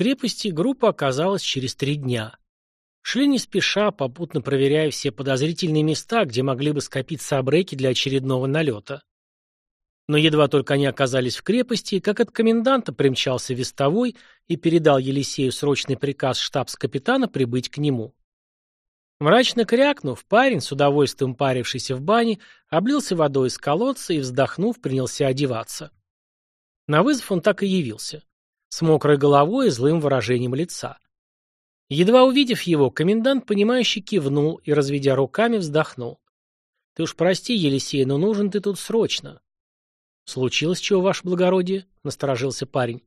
крепости группа оказалась через три дня. Шли не спеша, попутно проверяя все подозрительные места, где могли бы скопиться обреки для очередного налета. Но едва только они оказались в крепости, как от коменданта примчался вестовой и передал Елисею срочный приказ штабс-капитана прибыть к нему. Мрачно крякнув, парень, с удовольствием парившийся в бане, облился водой из колодца и, вздохнув, принялся одеваться. На вызов он так и явился, с мокрой головой и злым выражением лица. Едва увидев его, комендант, понимающе кивнул и, разведя руками, вздохнул. «Ты уж прости, Елисей, но нужен ты тут срочно». «Случилось чего, ваше благородие?» — насторожился парень.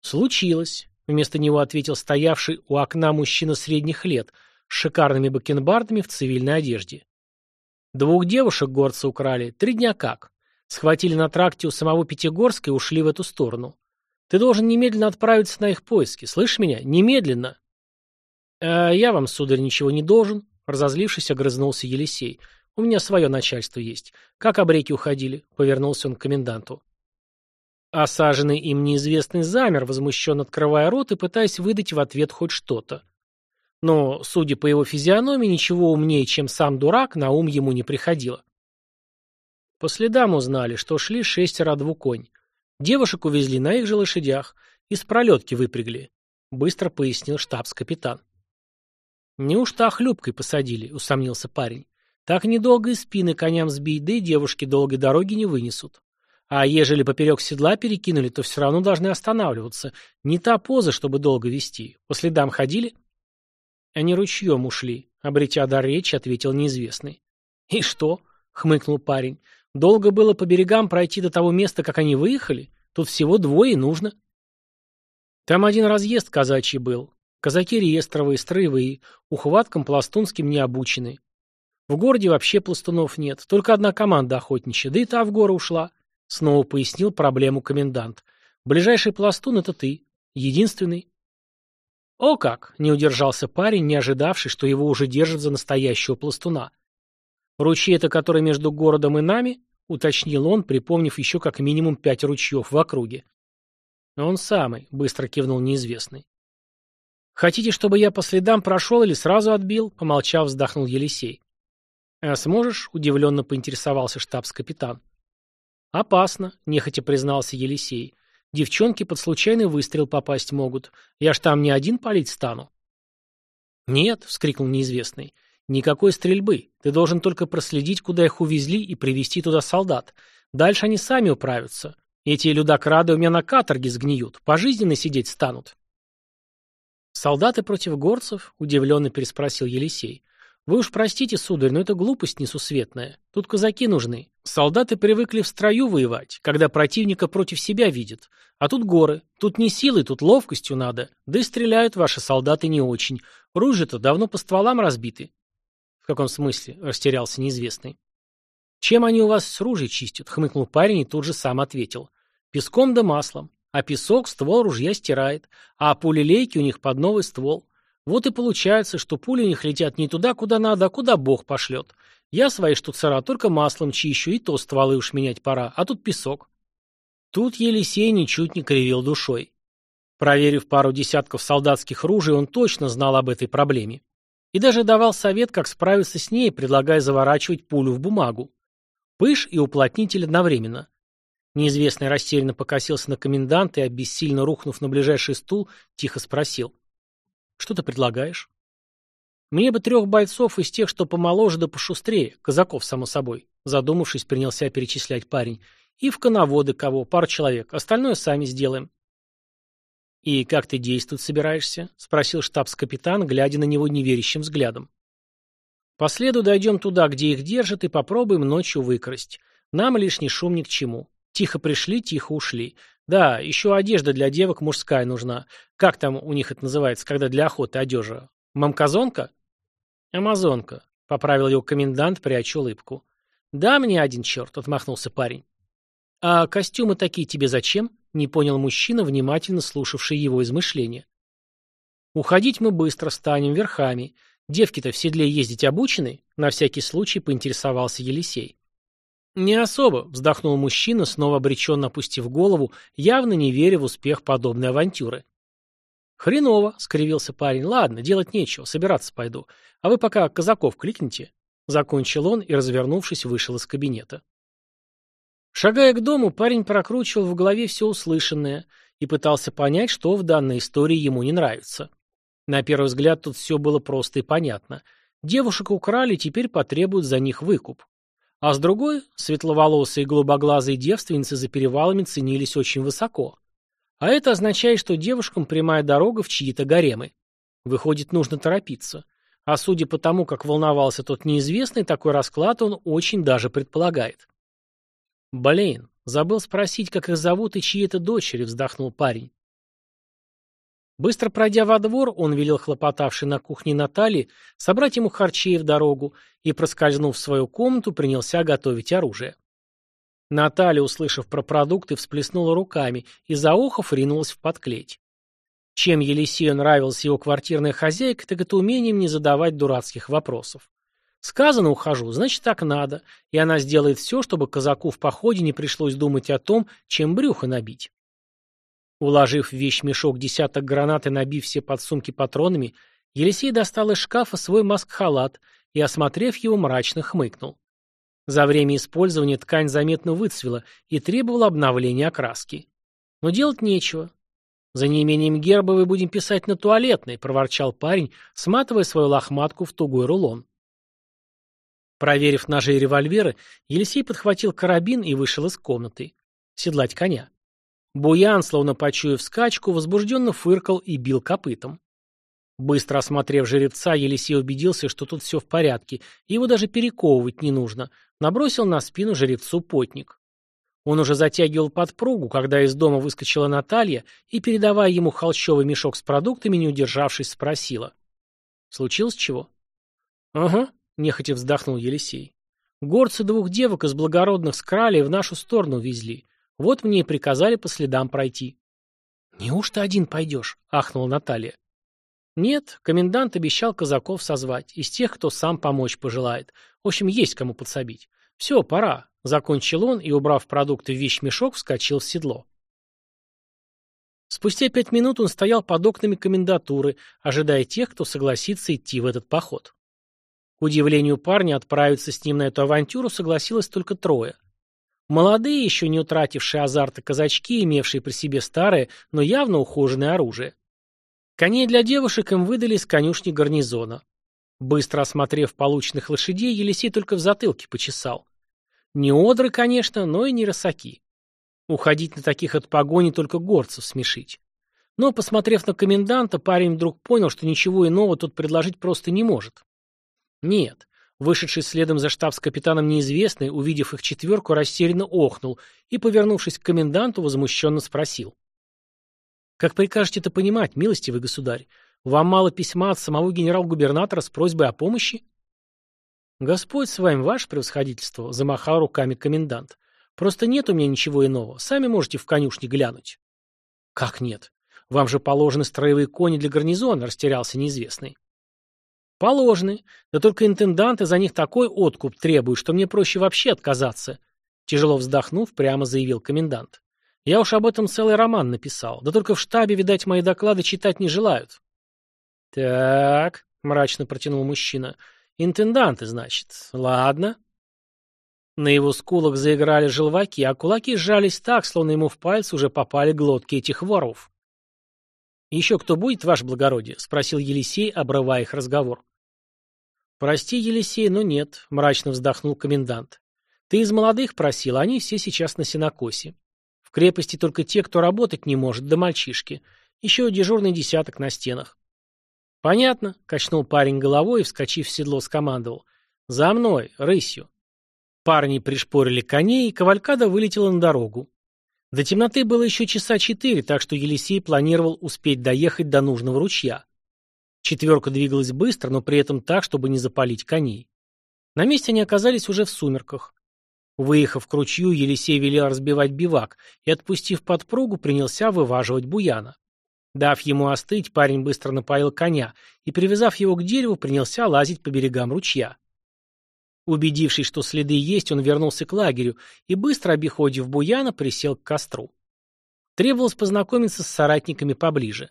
«Случилось», — вместо него ответил стоявший у окна мужчина средних лет — с шикарными бакенбардами в цивильной одежде. Двух девушек горцы украли, три дня как. Схватили на тракте у самого Пятигорска и ушли в эту сторону. Ты должен немедленно отправиться на их поиски. Слышишь меня? Немедленно. «А я вам, сударь, ничего не должен», — разозлившись, огрызнулся Елисей. «У меня свое начальство есть. Как обреки уходили?» — повернулся он к коменданту. Осаженный им неизвестный замер, возмущенно открывая рот и пытаясь выдать в ответ хоть что-то. Но, судя по его физиономии, ничего умнее, чем сам дурак, на ум ему не приходило. По следам узнали, что шли шестеро двуконь. Девушек увезли на их же лошадях, из пролетки выпрягли, быстро пояснил штабс-капитан. «Неужто охлюбкой посадили?» — усомнился парень. «Так недолго и спины коням сбить, да и девушки долгой дороги не вынесут. А ежели поперек седла перекинули, то все равно должны останавливаться. Не та поза, чтобы долго вести. По следам ходили?» Они ручьем ушли, обретя дар речи, ответил неизвестный. И что? Хмыкнул парень. Долго было по берегам пройти до того места, как они выехали? Тут всего двое нужно. Там один разъезд казачий был. Казаки реестровые, строевые, ухваткам пластунским не обучены. В городе вообще пластунов нет, только одна команда охотничья, да и та в горы ушла. Снова пояснил проблему комендант. Ближайший пластун — это ты. Единственный. «О как!» — не удержался парень, не ожидавший, что его уже держат за настоящего пластуна. «Ручей это который между городом и нами?» — уточнил он, припомнив еще как минимум пять ручьев в округе. «Он самый», — быстро кивнул неизвестный. «Хотите, чтобы я по следам прошел или сразу отбил?» — помолчав, вздохнул Елисей. «А сможешь?» — удивленно поинтересовался штабс-капитан. «Опасно», — нехотя признался Елисей. Девчонки под случайный выстрел попасть могут. Я ж там не один палить стану. Нет, вскрикнул неизвестный. Никакой стрельбы. Ты должен только проследить, куда их увезли и привести туда солдат. Дальше они сами управятся. Эти людокрады у меня на каторге сгниют, пожизненно сидеть станут. Солдаты против горцев? Удивленно переспросил Елисей. Вы уж простите, сударь, но это глупость несусветная. Тут казаки нужны. Солдаты привыкли в строю воевать, когда противника против себя видят. А тут горы. Тут не силой, тут ловкостью надо. Да и стреляют ваши солдаты не очень. Ружья-то давно по стволам разбиты. Каком смысле? Растерялся неизвестный. Чем они у вас с ружей чистят? Хмыкнул парень и тут же сам ответил. Песком да маслом. А песок ствол ружья стирает. А пулелейки у них под новый ствол. Вот и получается, что пули у них летят не туда, куда надо, а куда Бог пошлет. Я свои штуцера только маслом чищу, и то стволы уж менять пора, а тут песок. Тут Елисей ничуть не кривил душой. Проверив пару десятков солдатских ружей, он точно знал об этой проблеме. И даже давал совет, как справиться с ней, предлагая заворачивать пулю в бумагу. Пыш и уплотнитель одновременно. Неизвестный растерянно покосился на коменданта и, обессильно рухнув на ближайший стул, тихо спросил. Что ты предлагаешь? Мне бы трех бойцов из тех, что помоложе да пошустрее, казаков, само собой. Задумавшись, принялся перечислять парень. И в коноводы кого, пару человек. Остальное сами сделаем. «И как ты действовать собираешься?» — спросил штабс-капитан, глядя на него неверящим взглядом. «По следу дойдем туда, где их держат, и попробуем ночью выкрасть. Нам лишний шум ни к чему. Тихо пришли, тихо ушли. Да, еще одежда для девок мужская нужна. Как там у них это называется, когда для охоты одежа? Мамказонка? Амазонка, поправил его комендант, пряча улыбку. Да, мне один черт, отмахнулся парень. А костюмы такие тебе зачем? Не понял мужчина, внимательно слушавший его измышления. Уходить мы быстро станем, верхами. Девки-то в седле ездить обучены? На всякий случай поинтересовался Елисей. «Не особо», — вздохнул мужчина, снова обреченно опустив голову, явно не веря в успех подобной авантюры. «Хреново», — скривился парень. «Ладно, делать нечего, собираться пойду. А вы пока казаков кликните». Закончил он и, развернувшись, вышел из кабинета. Шагая к дому, парень прокручивал в голове все услышанное и пытался понять, что в данной истории ему не нравится. На первый взгляд тут все было просто и понятно. Девушек украли, теперь потребуют за них выкуп. А с другой, светловолосые и голубоглазые девственницы за перевалами ценились очень высоко. А это означает, что девушкам прямая дорога в чьи-то гаремы. Выходит, нужно торопиться. А судя по тому, как волновался тот неизвестный, такой расклад он очень даже предполагает. «Блин, забыл спросить, как их зовут и чьи это дочери», — вздохнул парень. Быстро пройдя во двор, он велел хлопотавшей на кухне Натальи собрать ему харчей в дорогу и, проскользнув в свою комнату, принялся готовить оружие. Наталья, услышав про продукты, всплеснула руками и, заохов, ринулась в подклеть. Чем Елисею нравилась его квартирная хозяйка, так это умением не задавать дурацких вопросов. Сказано ухожу, значит так надо, и она сделает все, чтобы казаку в походе не пришлось думать о том, чем брюхо набить. Уложив в вещмешок десяток гранат и набив все подсумки патронами, Елисей достал из шкафа свой маск-халат и, осмотрев его, мрачно хмыкнул. За время использования ткань заметно выцвела и требовала обновления окраски. Но делать нечего. За неимением герба вы будем писать на туалетной, проворчал парень, сматывая свою лохматку в тугой рулон. Проверив ножи и револьверы, Елисей подхватил карабин и вышел из комнаты. Седлать коня. Буян, словно почуяв скачку, возбужденно фыркал и бил копытом. Быстро осмотрев жеребца, Елисей убедился, что тут все в порядке, его даже перековывать не нужно, набросил на спину жеребцу потник. Он уже затягивал подпругу, когда из дома выскочила Наталья и, передавая ему холщовый мешок с продуктами, не удержавшись, спросила. «Случилось чего?» «Ага», — нехотя вздохнул Елисей. «Горцы двух девок из благородных скрали в нашу сторону везли. Вот мне и приказали по следам пройти». «Неужто один пойдешь?» — ахнула Наталья. Нет, комендант обещал казаков созвать, из тех, кто сам помочь пожелает. В общем, есть кому подсобить. Все, пора. Закончил он и, убрав продукты в вещмешок, вскочил в седло. Спустя пять минут он стоял под окнами комендатуры, ожидая тех, кто согласится идти в этот поход. К удивлению парня, отправиться с ним на эту авантюру согласилось только трое. Молодые, еще не утратившие азарта казачки, имевшие при себе старое, но явно ухоженное оружие. Коней для девушек им выдали из конюшни гарнизона. Быстро осмотрев полученных лошадей, Елисей только в затылке почесал. Не одры, конечно, но и не росаки. Уходить на таких от погони только горцев смешить. Но, посмотрев на коменданта, парень вдруг понял, что ничего иного тут предложить просто не может. Нет, вышедший следом за штабс-капитаном неизвестный, увидев их четверку, растерянно охнул и, повернувшись к коменданту, возмущенно спросил. Как прикажете это понимать, милостивый государь? Вам мало письма от самого генерал-губернатора с просьбой о помощи? Господь с вами, ваше превосходительство, замахал руками комендант. Просто нет у меня ничего иного. Сами можете в конюшне глянуть. Как нет? Вам же положены строевые кони для гарнизона, растерялся неизвестный. Положены. Да только интенданты за них такой откуп требуют, что мне проще вообще отказаться. Тяжело вздохнув, прямо заявил комендант. Я уж об этом целый роман написал. Да только в штабе, видать, мои доклады читать не желают. Так, мрачно протянул мужчина. Интенданты, значит. Ладно. На его скулах заиграли желваки, а кулаки сжались так, словно ему в пальцы уже попали глотки этих воров. «Еще кто будет, ваше благородие?» — спросил Елисей, обрывая их разговор. «Прости, Елисей, но нет», — мрачно вздохнул комендант. «Ты из молодых просил, они все сейчас на сенокосе. В крепости только те, кто работать не может, да мальчишки. Еще дежурный десяток на стенах. «Понятно», — качнул парень головой и, вскочив в седло, скомандовал. «За мной, рысью». Парни пришпорили коней, и кавалькада вылетела на дорогу. До темноты было еще часа четыре, так что Елисей планировал успеть доехать до нужного ручья. Четверка двигалась быстро, но при этом так, чтобы не запалить коней. На месте они оказались уже в сумерках. Выехав к ручью, Елисей велел разбивать бивак и, отпустив подпругу, принялся вываживать буяна. Дав ему остыть, парень быстро напоил коня и, привязав его к дереву, принялся лазить по берегам ручья. Убедившись, что следы есть, он вернулся к лагерю и, быстро обиходив буяна, присел к костру. Требовалось познакомиться с соратниками поближе.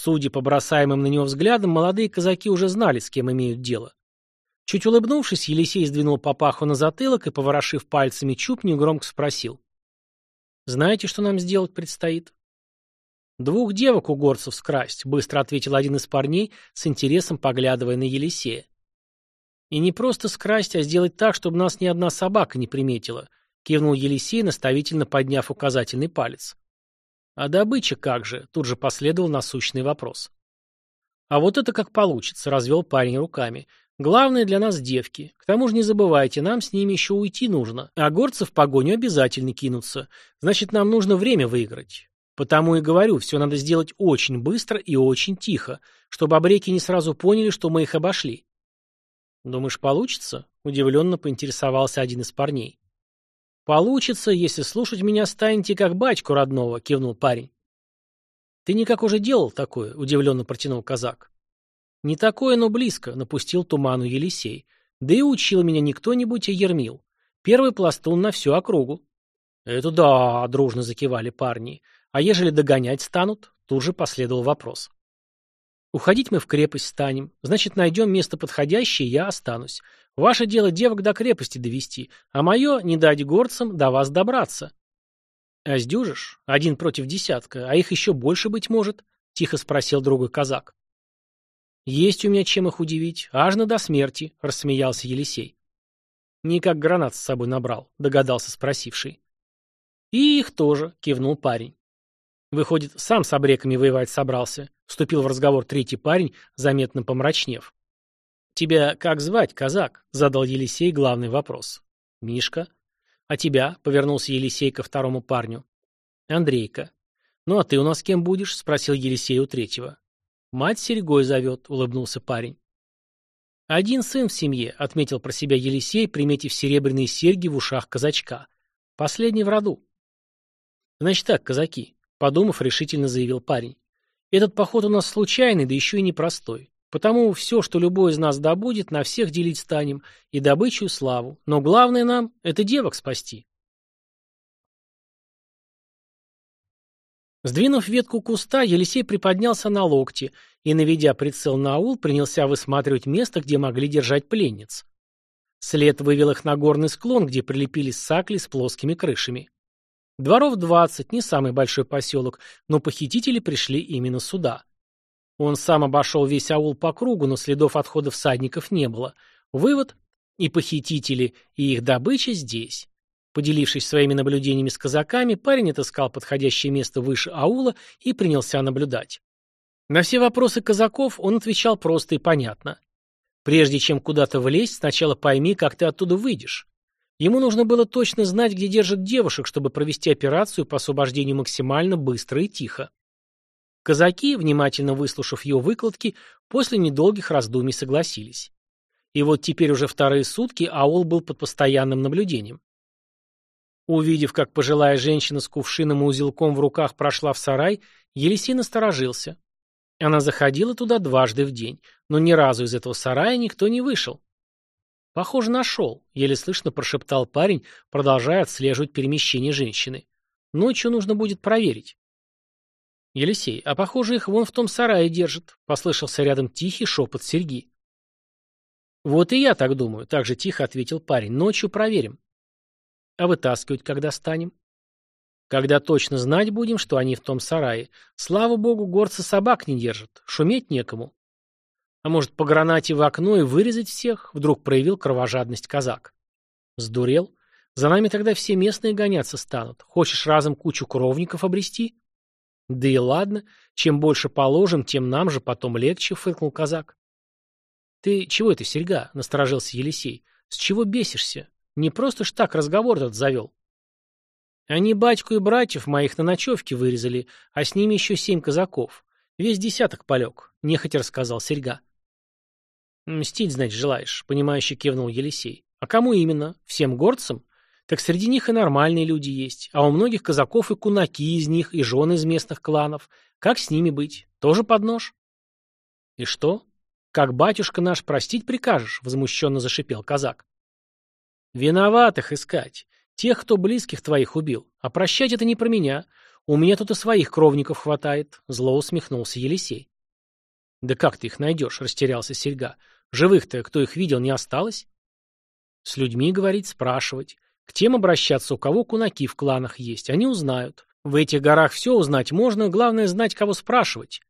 Судя по бросаемым на него взглядам, молодые казаки уже знали, с кем имеют дело. Чуть улыбнувшись, Елисей сдвинул папаху на затылок и, поворошив пальцами чуб, негромко спросил. «Знаете, что нам сделать предстоит?» «Двух девок у горцев скрасть», — быстро ответил один из парней, с интересом поглядывая на Елисея. «И не просто скрасть, а сделать так, чтобы нас ни одна собака не приметила», — кивнул Елисей, наставительно подняв указательный палец. «А добыча как же?» — тут же последовал насущный вопрос. «А вот это как получится», — развел парень руками. Главное для нас девки. К тому же не забывайте, нам с ними еще уйти нужно. А горцы в погоню обязательно кинутся. Значит, нам нужно время выиграть. Потому и говорю, все надо сделать очень быстро и очень тихо, чтобы обреки не сразу поняли, что мы их обошли. Думаешь, получится? Удивленно поинтересовался один из парней. Получится, если слушать меня станете как батьку родного, кивнул парень. Ты никак уже делал такое, удивленно протянул казак. Не такое, но близко, напустил туману Елисей. Да и учил меня не кто-нибудь, а Ермил. Первый пластун на всю округу. Это да, дружно закивали парни. А ежели догонять станут? Тут же последовал вопрос. Уходить мы в крепость станем. Значит, найдем место подходящее, я останусь. Ваше дело девок до крепости довести, а мое — не дать горцам до вас добраться. А сдюжишь? Один против десятка, а их еще больше быть может? Тихо спросил другой казак. «Есть у меня чем их удивить, аж на до смерти», — рассмеялся Елисей. «Не как гранат с собой набрал», — догадался спросивший. «И их тоже», — кивнул парень. «Выходит, сам с обреками воевать собрался», — вступил в разговор третий парень, заметно помрачнев. «Тебя как звать, казак?» — задал Елисей главный вопрос. «Мишка». «А тебя?» — повернулся Елисей ко второму парню. «Андрейка». «Ну а ты у нас кем будешь?» — спросил Елисей у третьего. «Мать Серегой зовет», — улыбнулся парень. «Один сын в семье», — отметил про себя Елисей, приметив серебряные серьги в ушах казачка. «Последний в роду». «Значит так, казаки», — подумав, решительно заявил парень. «Этот поход у нас случайный, да еще и непростой. Потому все, что любой из нас добудет, на всех делить станем, и добычу, и славу. Но главное нам — это девок спасти». Сдвинув ветку куста, Елисей приподнялся на локти и, наведя прицел на аул, принялся высматривать место, где могли держать пленниц. След вывел их на горный склон, где прилепились сакли с плоскими крышами. Дворов двадцать, не самый большой поселок, но похитители пришли именно сюда. Он сам обошел весь аул по кругу, но следов отхода всадников не было. Вывод – и похитители, и их добыча здесь. Поделившись своими наблюдениями с казаками, парень отыскал подходящее место выше аула и принялся наблюдать. На все вопросы казаков он отвечал просто и понятно. Прежде чем куда-то влезть, сначала пойми, как ты оттуда выйдешь. Ему нужно было точно знать, где держат девушек, чтобы провести операцию по освобождению максимально быстро и тихо. Казаки, внимательно выслушав его выкладки, после недолгих раздумий согласились. И вот теперь уже вторые сутки аул был под постоянным наблюдением. Увидев, как пожилая женщина с кувшином и узелком в руках прошла в сарай, Елисей насторожился. Она заходила туда дважды в день, но ни разу из этого сарая никто не вышел. «Похоже, нашел», — еле слышно прошептал парень, продолжая отслеживать перемещение женщины. «Ночью нужно будет проверить». «Елисей, а похоже, их вон в том сарае держат», — послышался рядом тихий шепот Серьги. «Вот и я так думаю», — так же тихо ответил парень. «Ночью проверим». А вытаскивать когда станем? Когда точно знать будем, что они в том сарае. Слава богу, горцы собак не держат. Шуметь некому. А может, по гранате в окно и вырезать всех? Вдруг проявил кровожадность казак. Сдурел? За нами тогда все местные гоняться станут. Хочешь разом кучу кровников обрести? Да и ладно. Чем больше положим, тем нам же потом легче, фыркнул казак. Ты чего это, серьга? Насторожился Елисей. С чего бесишься? Не просто ж так разговор этот завел. Они батьку и братьев моих на ночевке вырезали, а с ними еще семь казаков. Весь десяток полег, — нехотя рассказал Серьга. «Мстить, значит, желаешь», — понимающе кивнул Елисей. «А кому именно? Всем горцам? Так среди них и нормальные люди есть, а у многих казаков и кунаки из них, и жены из местных кланов. Как с ними быть? Тоже под нож?» «И что? Как батюшка наш простить прикажешь?» — возмущенно зашипел казак. Виноватых искать. Тех, кто близких твоих убил. А прощать это не про меня. У меня тут и своих кровников хватает, зло усмехнулся Елисей. Да как ты их найдешь, растерялся Серьга. Живых-то, кто их видел, не осталось? С людьми говорить, спрашивать. К тем обращаться, у кого кунаки в кланах есть, они узнают. В этих горах все узнать можно, главное знать, кого спрашивать.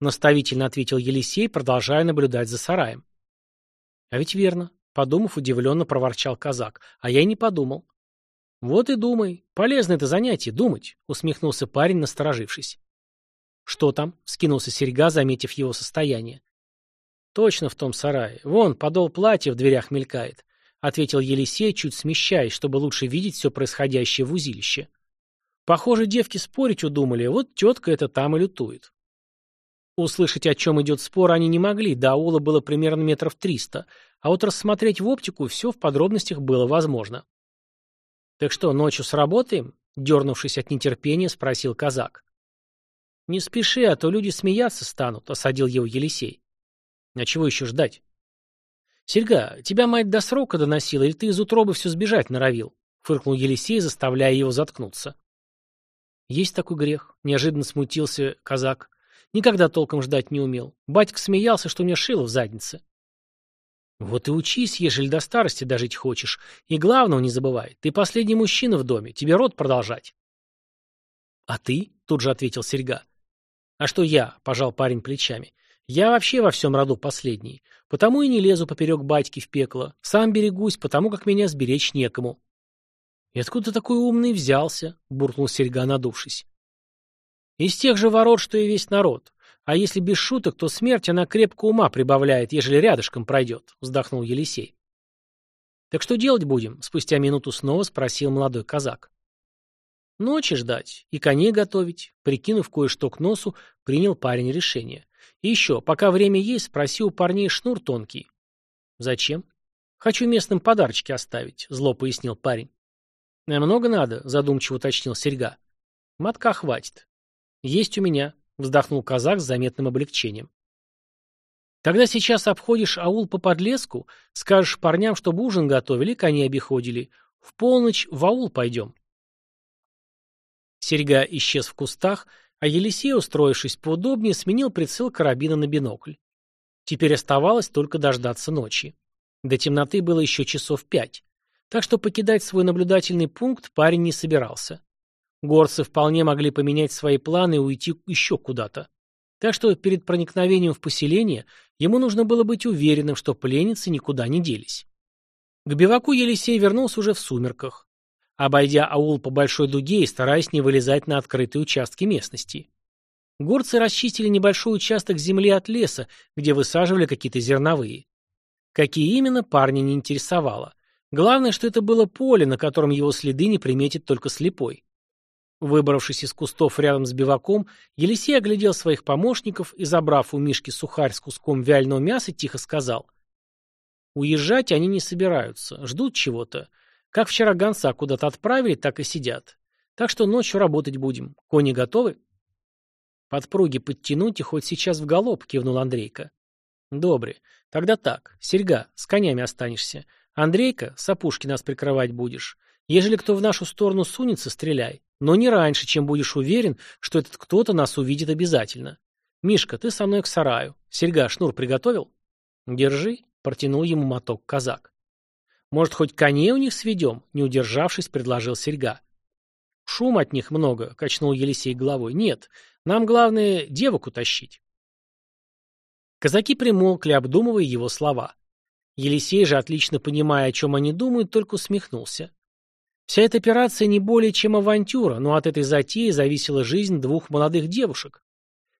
Наставительно ответил Елисей, продолжая наблюдать за сараем. А ведь верно. Подумав, удивленно проворчал казак. А я и не подумал. Вот и думай. Полезно это занятие, думать, усмехнулся парень, насторожившись. Что там? Скинулся серьга, заметив его состояние. Точно в том сарае. Вон, подол платья в дверях мелькает, ответил Елисей, чуть смещаясь, чтобы лучше видеть все происходящее в узилище. Похоже, девки спорить удумали, вот тетка это там и лютует. Услышать, о чем идет спор, они не могли, до аула было примерно метров триста, а вот рассмотреть в оптику все в подробностях было возможно. «Так что, ночью сработаем?» — дернувшись от нетерпения, спросил казак. «Не спеши, а то люди смеяться станут», — осадил его Елисей. «А чего еще ждать?» «Серьга, тебя мать до срока доносила, или ты из утробы все сбежать норовил?» — фыркнул Елисей, заставляя его заткнуться. «Есть такой грех», — неожиданно смутился казак. «Никогда толком ждать не умел. Батька смеялся, что мне шило в заднице». Вот и учись, ежели до старости дожить хочешь. И главного не забывай, ты последний мужчина в доме, тебе род продолжать. А ты? Тут же ответил Серьга. А что я? Пожал парень плечами. Я вообще во всем роду последний. Потому и не лезу поперек батьки в пекло. Сам берегусь, потому как меня сберечь некому. И откуда такой умный взялся? Буркнул Серьга, надувшись. Из тех же ворот, что и весь народ. А если без шуток, то смерть она крепко ума прибавляет, ежели рядышком пройдет, вздохнул Елисей. Так что делать будем? Спустя минуту снова спросил молодой казак. Ночи ждать и коней готовить. Прикинув кое-что к носу, принял парень решение. И еще, пока время есть, спроси у парней шнур тонкий. Зачем? Хочу местным подарочки оставить, зло пояснил парень. Намного надо, задумчиво уточнил серьга. Матка хватит. Есть у меня, вздохнул казак с заметным облегчением. Тогда сейчас обходишь аул по подлеску, скажешь парням, чтобы ужин готовили, коней обиходили. В полночь в аул пойдем. Серьга исчез в кустах, а Елисей, устроившись поудобнее, сменил прицел карабина на бинокль. Теперь оставалось только дождаться ночи. До темноты было еще часов пять, так что покидать свой наблюдательный пункт парень не собирался. Горцы вполне могли поменять свои планы и уйти еще куда-то. Так что перед проникновением в поселение ему нужно было быть уверенным, что пленницы никуда не делись. К биваку Елисей вернулся уже в сумерках, обойдя аул по большой дуге и стараясь не вылезать на открытые участки местности. Горцы расчистили небольшой участок земли от леса, где высаживали какие-то зерновые. Какие именно, парня не интересовало. Главное, что это было поле, на котором его следы не приметит только слепой. Выбравшись из кустов рядом с биваком, Елисей оглядел своих помощников и, забрав у Мишки сухарь с куском вяленого мяса, тихо сказал. Уезжать они не собираются, ждут чего-то. Как вчера гонца куда-то отправили, так и сидят. Так что ночью работать будем. Кони готовы? Подпруги подтянуть и хоть сейчас в галоп, кивнул Андрейка. Добре. Тогда так. Серьга, с конями останешься. Андрейка, с опушки нас прикрывать будешь. Ежели кто в нашу сторону сунется, стреляй. Но не раньше, чем будешь уверен, что этот кто-то нас увидит обязательно. Мишка, ты со мной к сараю. Серьга, шнур приготовил? Держи, протянул ему моток казак. Может, хоть коней у них сведем? Не удержавшись, предложил Серьга. Шум от них много, качнул Елисей головой. Нет, нам главное девок утащить. Казаки примолкли, обдумывая его слова. Елисей же, отлично понимая, о чем они думают, только усмехнулся. Вся эта операция не более чем авантюра, но от этой затеи зависела жизнь двух молодых девушек.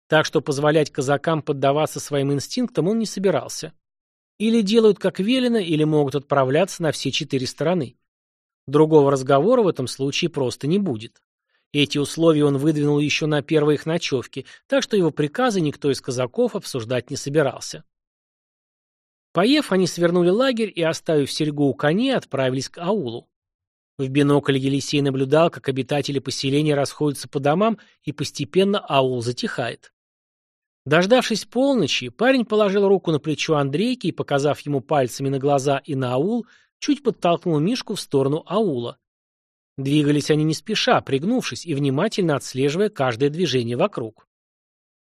Так что позволять казакам поддаваться своим инстинктам он не собирался. Или делают как велено, или могут отправляться на все четыре стороны. Другого разговора в этом случае просто не будет. Эти условия он выдвинул еще на первой их ночевке, так что его приказы никто из казаков обсуждать не собирался. Поев, они свернули лагерь и, оставив серьгу у коней, отправились к аулу. В бинокль Елисей наблюдал, как обитатели поселения расходятся по домам, и постепенно аул затихает. Дождавшись полночи, парень положил руку на плечо Андрейки и, показав ему пальцами на глаза и на аул, чуть подтолкнул Мишку в сторону аула. Двигались они не спеша, пригнувшись и внимательно отслеживая каждое движение вокруг.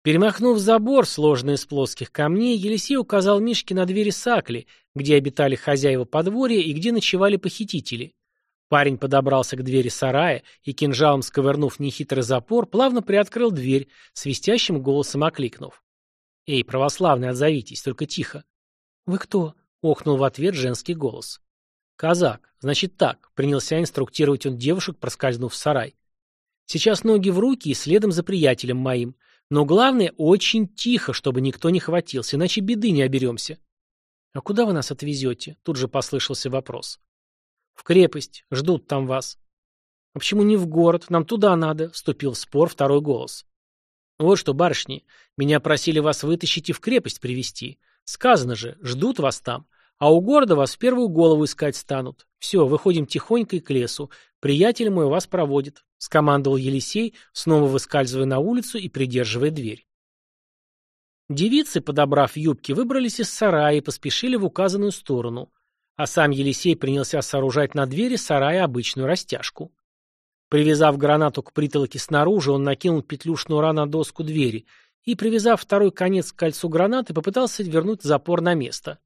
Перемахнув забор, сложенный из плоских камней, Елисей указал Мишке на двери сакли, где обитали хозяева подворья и где ночевали похитители. Парень подобрался к двери сарая и, кинжалом сковырнув нехитрый запор, плавно приоткрыл дверь, свистящим голосом окликнув. «Эй, православный, отзовитесь, только тихо». «Вы кто?» — охнул в ответ женский голос. «Казак. Значит так», — принялся инструктировать он девушек, проскользнув в сарай. «Сейчас ноги в руки и следом за приятелем моим. Но главное, очень тихо, чтобы никто не хватился, иначе беды не оберемся». «А куда вы нас отвезете?» — тут же послышался вопрос. «В крепость. Ждут там вас». «А почему не в город? Нам туда надо», — вступил в спор второй голос. «Вот что, барышни, меня просили вас вытащить и в крепость привести. Сказано же, ждут вас там. А у города вас в первую голову искать станут. Все, выходим тихонько и к лесу. Приятель мой вас проводит», — скомандовал Елисей, снова выскальзывая на улицу и придерживая дверь. Девицы, подобрав юбки, выбрались из сарая и поспешили в указанную сторону, а сам Елисей принялся сооружать на двери сарая обычную растяжку. Привязав гранату к притолоке снаружи, он накинул петлю шнура на доску двери и, привязав второй конец к кольцу гранаты, попытался вернуть запор на место.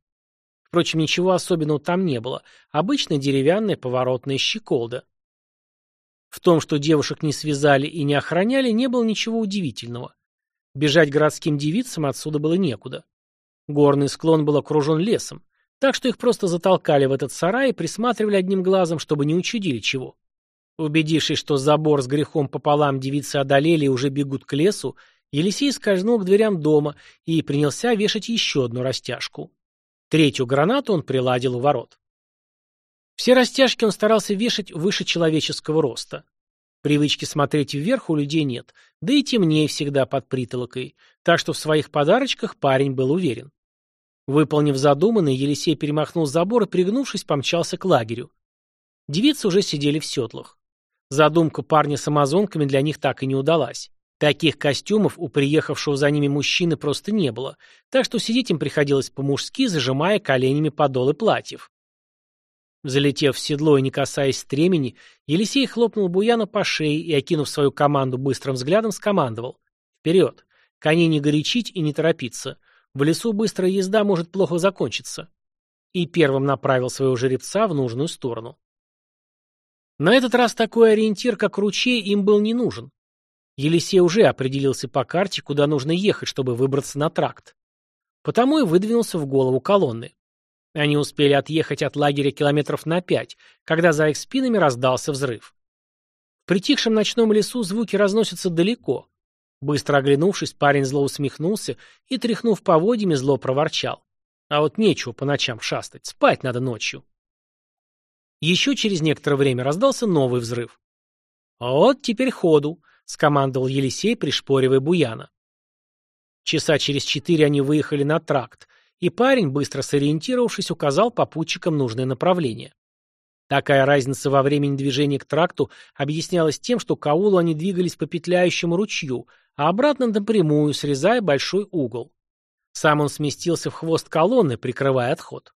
Впрочем, ничего особенного там не было. Обычная деревянная поворотная щеколда. В том, что девушек не связали и не охраняли, не было ничего удивительного. Бежать городским девицам отсюда было некуда. Горный склон был окружен лесом, так что их просто затолкали в этот сарай и присматривали одним глазом, чтобы не учудили чего. Убедившись, что забор с грехом пополам девицы одолели и уже бегут к лесу, Елисей скользнул к дверям дома и принялся вешать еще одну растяжку. Третью гранату он приладил у ворот. Все растяжки он старался вешать выше человеческого роста. Привычки смотреть вверх у людей нет, да и темнее всегда под притолокой, так что в своих подарочках парень был уверен. Выполнив задуманное, Елисей перемахнул забор и, пригнувшись, помчался к лагерю. Девицы уже сидели в седлах. Задумка парня с амазонками для них так и не удалась. Таких костюмов у приехавшего за ними мужчины просто не было, так что сидеть им приходилось по-мужски, зажимая коленями подолы платьев. Залетев в седло и не касаясь стремени, Елисей хлопнул Буяна по шее и, окинув свою команду быстрым взглядом, скомандовал. «Вперед! Коней не горячить и не торопиться. В лесу быстрая езда может плохо закончиться». И первым направил своего жеребца в нужную сторону. На этот раз такой ориентир, как ручей, им был не нужен. Елисей уже определился по карте, куда нужно ехать, чтобы выбраться на тракт. Потому и выдвинулся в голову колонны. Они успели отъехать от лагеря километров на пять, когда за их спинами раздался взрыв. В притихшем ночном лесу звуки разносятся далеко. Быстро оглянувшись, парень зло усмехнулся и, тряхнув поводьями, зло проворчал. А вот нечего по ночам шастать, спать надо ночью. Еще через некоторое время раздался новый взрыв. «Вот теперь ходу», — скомандовал Елисей, пришпоривая Буяна. Часа через четыре они выехали на тракт, и парень, быстро сориентировавшись, указал попутчикам нужное направление. Такая разница во времени движения к тракту объяснялась тем, что к аулу они двигались по петляющему ручью, а обратно напрямую, срезая большой угол. Сам он сместился в хвост колонны, прикрывая отход.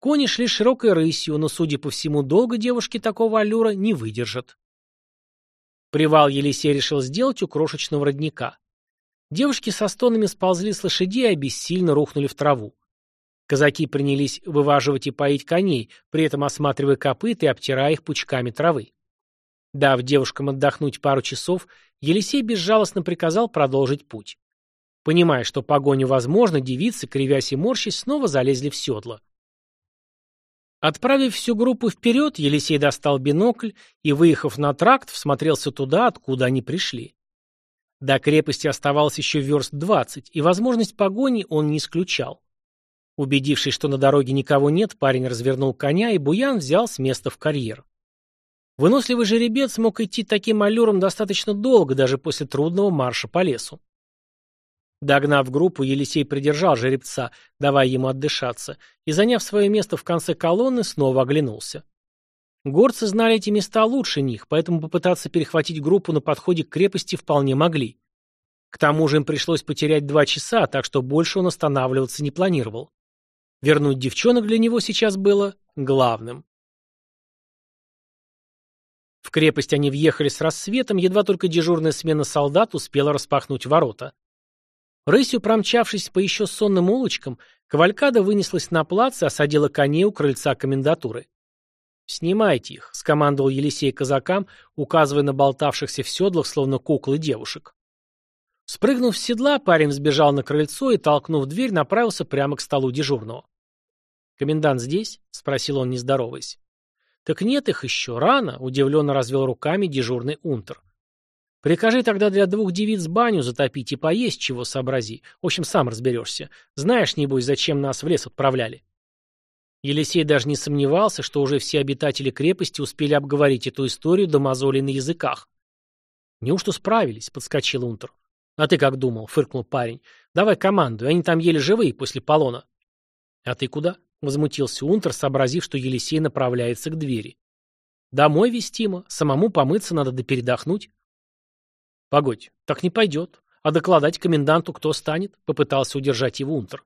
Кони шли широкой рысью, но, судя по всему, долго девушки такого аллюра не выдержат. Привал Елисей решил сделать у крошечного родника. Девушки со стонами сползли с лошадей и обессильно рухнули в траву. Казаки принялись вываживать и поить коней, при этом осматривая копыта и обтирая их пучками травы. Дав девушкам отдохнуть пару часов, Елисей безжалостно приказал продолжить путь. Понимая, что погоня возможна, девицы, кривясь и морщись, снова залезли в седло. Отправив всю группу вперед, Елисей достал бинокль и, выехав на тракт, всмотрелся туда, откуда они пришли. До крепости оставалось еще верст двадцать, и возможность погони он не исключал. Убедившись, что на дороге никого нет, парень развернул коня, и Буян взял с места в карьер. Выносливый жеребец мог идти таким аллюром достаточно долго, даже после трудного марша по лесу. Догнав группу, Елисей придержал жеребца, давая ему отдышаться, и, заняв свое место в конце колонны, снова оглянулся. Горцы знали эти места лучше них, поэтому попытаться перехватить группу на подходе к крепости вполне могли. К тому же им пришлось потерять два часа, так что больше он останавливаться не планировал. Вернуть девчонок для него сейчас было главным. В крепость они въехали с рассветом, едва только дежурная смена солдат успела распахнуть ворота. Рысью промчавшись по еще сонным улочкам, Кавалькада вынеслась на плац и осадила коней у крыльца комендатуры. «Снимайте их», — скомандовал Елисей казакам, указывая на болтавшихся в седлах, словно куклы девушек. Спрыгнув с седла, парень сбежал на крыльцо и, толкнув дверь, направился прямо к столу дежурного. «Комендант здесь?» — спросил он, не здороваясь. «Так нет их еще, рано», — удивленно развел руками дежурный унтер. «Прикажи тогда для двух девиц баню затопить и поесть, чего сообрази. В общем, сам разберешься. Знаешь, небось, зачем нас в лес отправляли?» Елисей даже не сомневался, что уже все обитатели крепости успели обговорить эту историю до мозолей на языках. «Неужто справились?» — подскочил Унтер. «А ты как думал?» — фыркнул парень. «Давай командуй, они там еле живые после полона». «А ты куда?» — возмутился Унтер, сообразив, что Елисей направляется к двери. «Домой вестимо, самому помыться надо да передохнуть». «Погодь, так не пойдет. А докладать коменданту кто станет?» — попытался удержать его Унтер.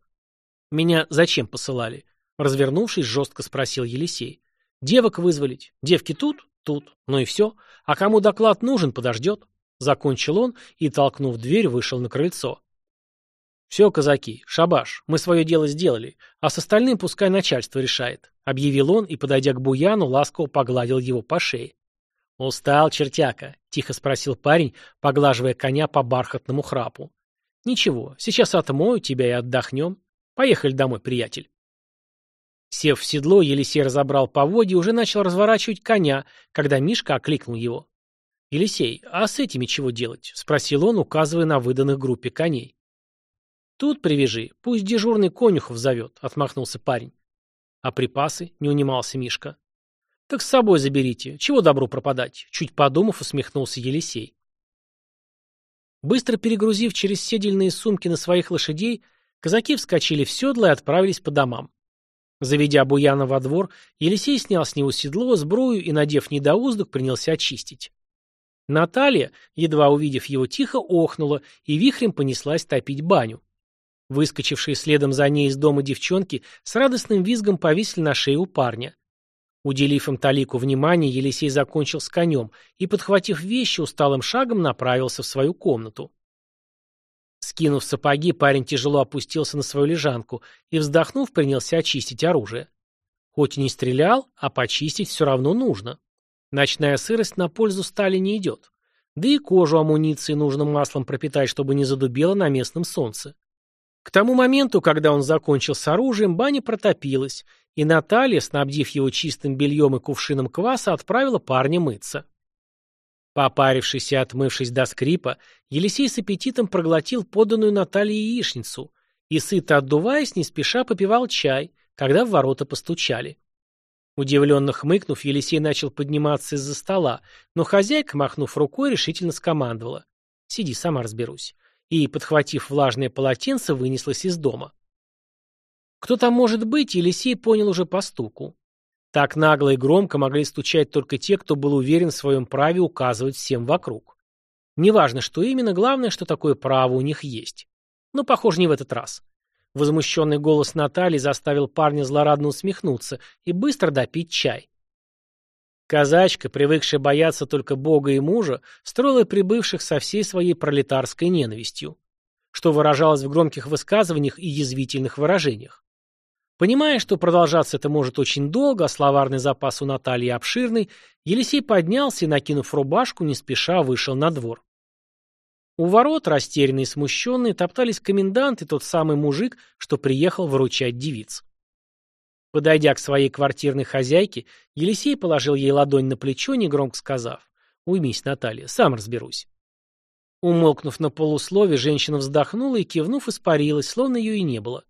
«Меня зачем посылали?» Развернувшись, жестко спросил Елисей. «Девок вызволить. Девки тут? Тут. Ну и все. А кому доклад нужен, подождет». Закончил он и, толкнув дверь, вышел на крыльцо. «Все, казаки, шабаш, мы свое дело сделали, а с остальным пускай начальство решает», — объявил он и, подойдя к Буяну, ласково погладил его по шее. «Устал, чертяка?» — тихо спросил парень, поглаживая коня по бархатному храпу. «Ничего, сейчас отмою тебя и отдохнем. Поехали домой, приятель». Сев в седло, Елисей разобрал поводья и уже начал разворачивать коня, когда Мишка окликнул его. «Елисей, а с этими чего делать?» — спросил он, указывая на выданных группе коней. «Тут привяжи, пусть дежурный конюхов зовет», — отмахнулся парень. «А припасы?» — не унимался Мишка. «Так с собой заберите. Чего добру пропадать?» Чуть подумав, усмехнулся Елисей. Быстро перегрузив через седельные сумки на своих лошадей, казаки вскочили в седла и отправились по домам. Заведя Буяна во двор, Елисей снял с него седло, сбрую и, надев недоуздок, принялся очистить. Наталья, едва увидев его, тихо охнула и вихрем понеслась топить баню. Выскочившие следом за ней из дома девчонки с радостным визгом повисли на шее у парня. Уделив им талику внимания, Елисей закончил с конем и, подхватив вещи, усталым шагом направился в свою комнату. Скинув сапоги, парень тяжело опустился на свою лежанку и, вздохнув, принялся очистить оружие. Хоть и не стрелял, а почистить все равно нужно. Ночная сырость на пользу стали не идет. Да и кожу амуниции нужно маслом пропитать, чтобы не задубело на местном солнце. К тому моменту, когда он закончил с оружием, баня протопилась, и Наталья, снабдив его чистым бельем и кувшином кваса, отправила парня мыться. Попарившись и отмывшись до скрипа, Елисей с аппетитом проглотил поданную Наталье яичницу и, сыто отдуваясь, не спеша попивал чай, когда в ворота постучали. Удивленно хмыкнув, Елисей начал подниматься из-за стола, но хозяйка, махнув рукой, решительно скомандовала. «Сиди, сама разберусь». И, подхватив влажное полотенце, вынеслась из дома. Кто там может быть, Елисей понял уже по стуку. Так нагло и громко могли стучать только те, кто был уверен в своем праве указывать всем вокруг. Неважно, что именно, главное, что такое право у них есть. Но, похоже, не в этот раз. Возмущенный голос Натальи заставил парня злорадно усмехнуться и быстро допить чай. Казачка, привыкшая бояться только Бога и мужа, строила прибывших со всей своей пролетарской ненавистью, что выражалось в громких высказываниях и язвительных выражениях. Понимая, что продолжаться это может очень долго, а словарный запас у Натальи обширный, Елисей поднялся и, накинув рубашку, не спеша вышел на двор. У ворот, растерянные и смущенные, топтались комендант и тот самый мужик, что приехал выручать девиц. Подойдя к своей квартирной хозяйке, Елисей положил ей ладонь на плечо, негромко сказав, «Уймись, Наталья, сам разберусь». Умолкнув на полуслове, женщина вздохнула и, кивнув, испарилась, словно ее и не было.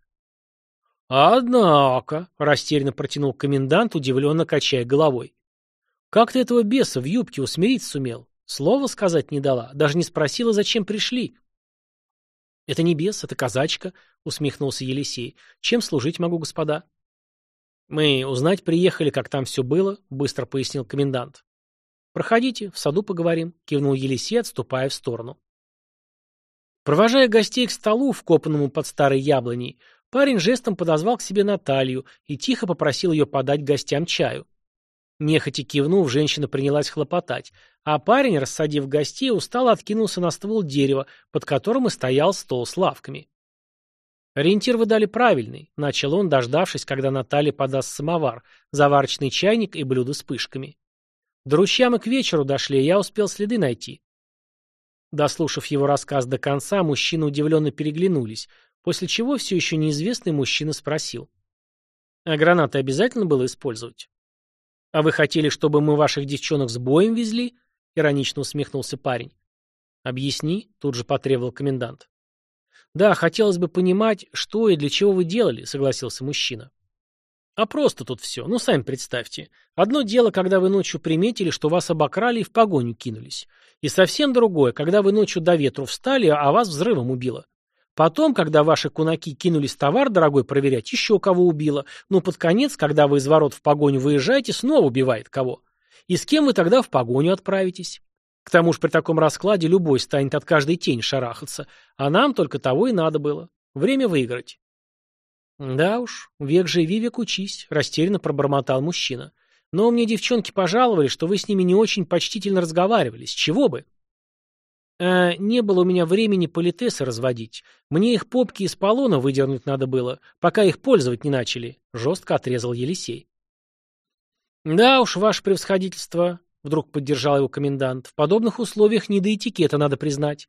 «Однако», — растерянно протянул комендант, удивленно качая головой. «Как ты этого беса в юбке усмирить сумел? Слова сказать не дала, даже не спросила, зачем пришли». «Это не бес, это казачка», — усмехнулся Елисей. «Чем служить могу, господа?» «Мы узнать приехали, как там все было», — быстро пояснил комендант. «Проходите, в саду поговорим», — кивнул Елисей, отступая в сторону. Провожая гостей к столу, вкопанному под старой яблоней, Парень жестом подозвал к себе Наталью и тихо попросил ее подать гостям чаю. Нехотя кивнув, женщина принялась хлопотать, а парень, рассадив гостей, устало откинулся на ствол дерева, под которым и стоял стол с лавками. Ориентир вы дали правильный, начал он, дождавшись, когда Наталья подаст самовар, заварочный чайник и блюдо с пышками. До ручья мы к вечеру дошли, я успел следы найти. Дослушав его рассказ до конца, мужчины удивленно переглянулись, после чего все еще неизвестный мужчина спросил. «А гранаты обязательно было использовать?» «А вы хотели, чтобы мы ваших девчонок с боем везли?» — иронично усмехнулся парень. «Объясни», — тут же потребовал комендант. «Да, хотелось бы понимать, что и для чего вы делали», — согласился мужчина. «А просто тут все. Ну, сами представьте. Одно дело, когда вы ночью приметили, что вас обокрали и в погоню кинулись. И совсем другое, когда вы ночью до ветру встали, а вас взрывом убило. Потом, когда ваши кунаки кинулись товар дорогой проверять, еще кого убило. Ну, под конец, когда вы из ворот в погоню выезжаете, снова убивает кого. И с кем вы тогда в погоню отправитесь? К тому же при таком раскладе любой станет от каждой тени шарахаться, а нам только того и надо было. Время выиграть. Да уж, век живи, век учись, растерянно пробормотал мужчина. Но мне девчонки пожаловали, что вы с ними не очень почтительно разговаривали. С чего бы? Э, не было у меня времени политесы разводить. Мне их попки из полона выдернуть надо было, пока их пользовать не начали, жестко отрезал Елисей. Да уж, ваше превосходительство, Вдруг поддержал его комендант. В подобных условиях не до этикета, надо признать.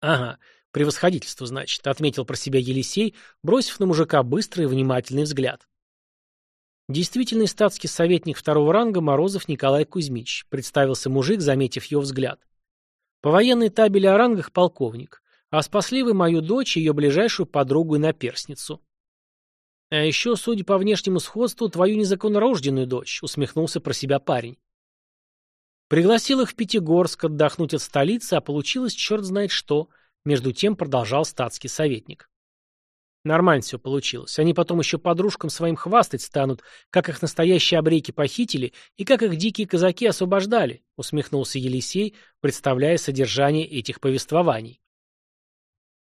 Ага, превосходительство, значит, отметил про себя Елисей, бросив на мужика быстрый и внимательный взгляд. Действительный статский советник второго ранга Морозов Николай Кузьмич, представился мужик, заметив его взгляд. По военной табели о рангах полковник, а спасли вы мою дочь и ее ближайшую подругу и наперсницу. А еще, судя по внешнему сходству, твою незаконнорожденную дочь, усмехнулся про себя парень. Пригласил их в Пятигорск отдохнуть от столицы, а получилось черт знает что. Между тем продолжал статский советник. Нормально все получилось. Они потом еще подружкам своим хвастать станут, как их настоящие обрейки похитили и как их дикие казаки освобождали, усмехнулся Елисей, представляя содержание этих повествований.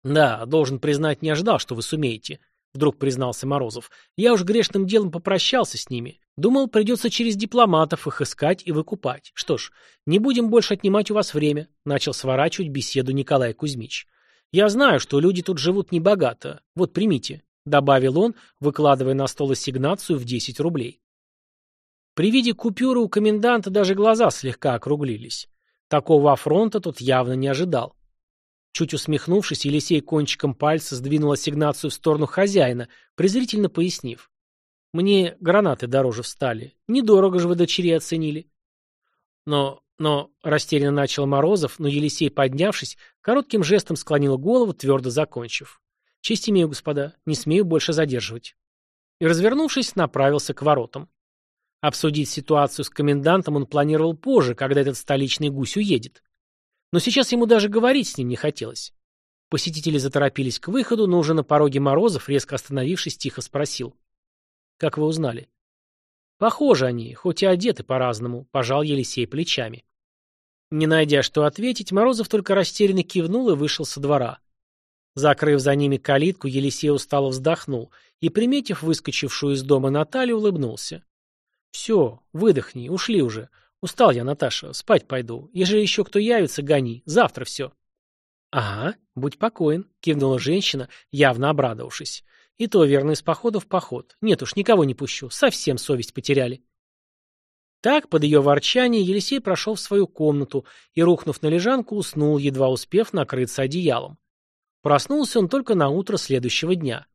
Да, должен признать, не ожидал, что вы сумеете, вдруг признался Морозов. Я уж грешным делом попрощался с ними. Думал, придется через дипломатов их искать и выкупать. Что ж, не будем больше отнимать у вас время, начал сворачивать беседу Николай Кузьмич. Я знаю, что люди тут живут небогато. Вот примите, добавил он, выкладывая на стол ассигнацию в 10 рублей. При виде купюры у коменданта даже глаза слегка округлились. Такого афронта тут явно не ожидал. Чуть усмехнувшись, Елисей кончиком пальца сдвинул ассигнацию в сторону хозяина, презрительно пояснив. Мне гранаты дороже встали. Недорого же вы дочери оценили. Но, но, растерянно начал Морозов, но Елисей, поднявшись, коротким жестом склонил голову, твердо закончив. Честь имею, господа, не смею больше задерживать. И, развернувшись, направился к воротам. Обсудить ситуацию с комендантом он планировал позже, когда этот столичный гусь уедет. Но сейчас ему даже говорить с ним не хотелось. Посетители заторопились к выходу, но уже на пороге Морозов, резко остановившись, тихо спросил. Как вы узнали? Похожи они, хоть и одеты по-разному, пожал Елисей плечами. Не найдя что ответить, Морозов только растерянно кивнул и вышел со двора. Закрыв за ними калитку, Елисей устало вздохнул и, приметив выскочившую из дома Наталью, улыбнулся. «Все, выдохни, ушли уже. Устал я, Наташа, спать пойду. Ежели еще кто явится, гони. Завтра все». «Ага, будь покоен», — кивнула женщина, явно обрадовавшись. И то верно из похода в поход. Нет уж, никого не пущу. Совсем совесть потеряли. Так, под ее ворчание, Елисей прошел в свою комнату и, рухнув на лежанку, уснул, едва успев накрыться одеялом. Проснулся он только на утро следующего дня.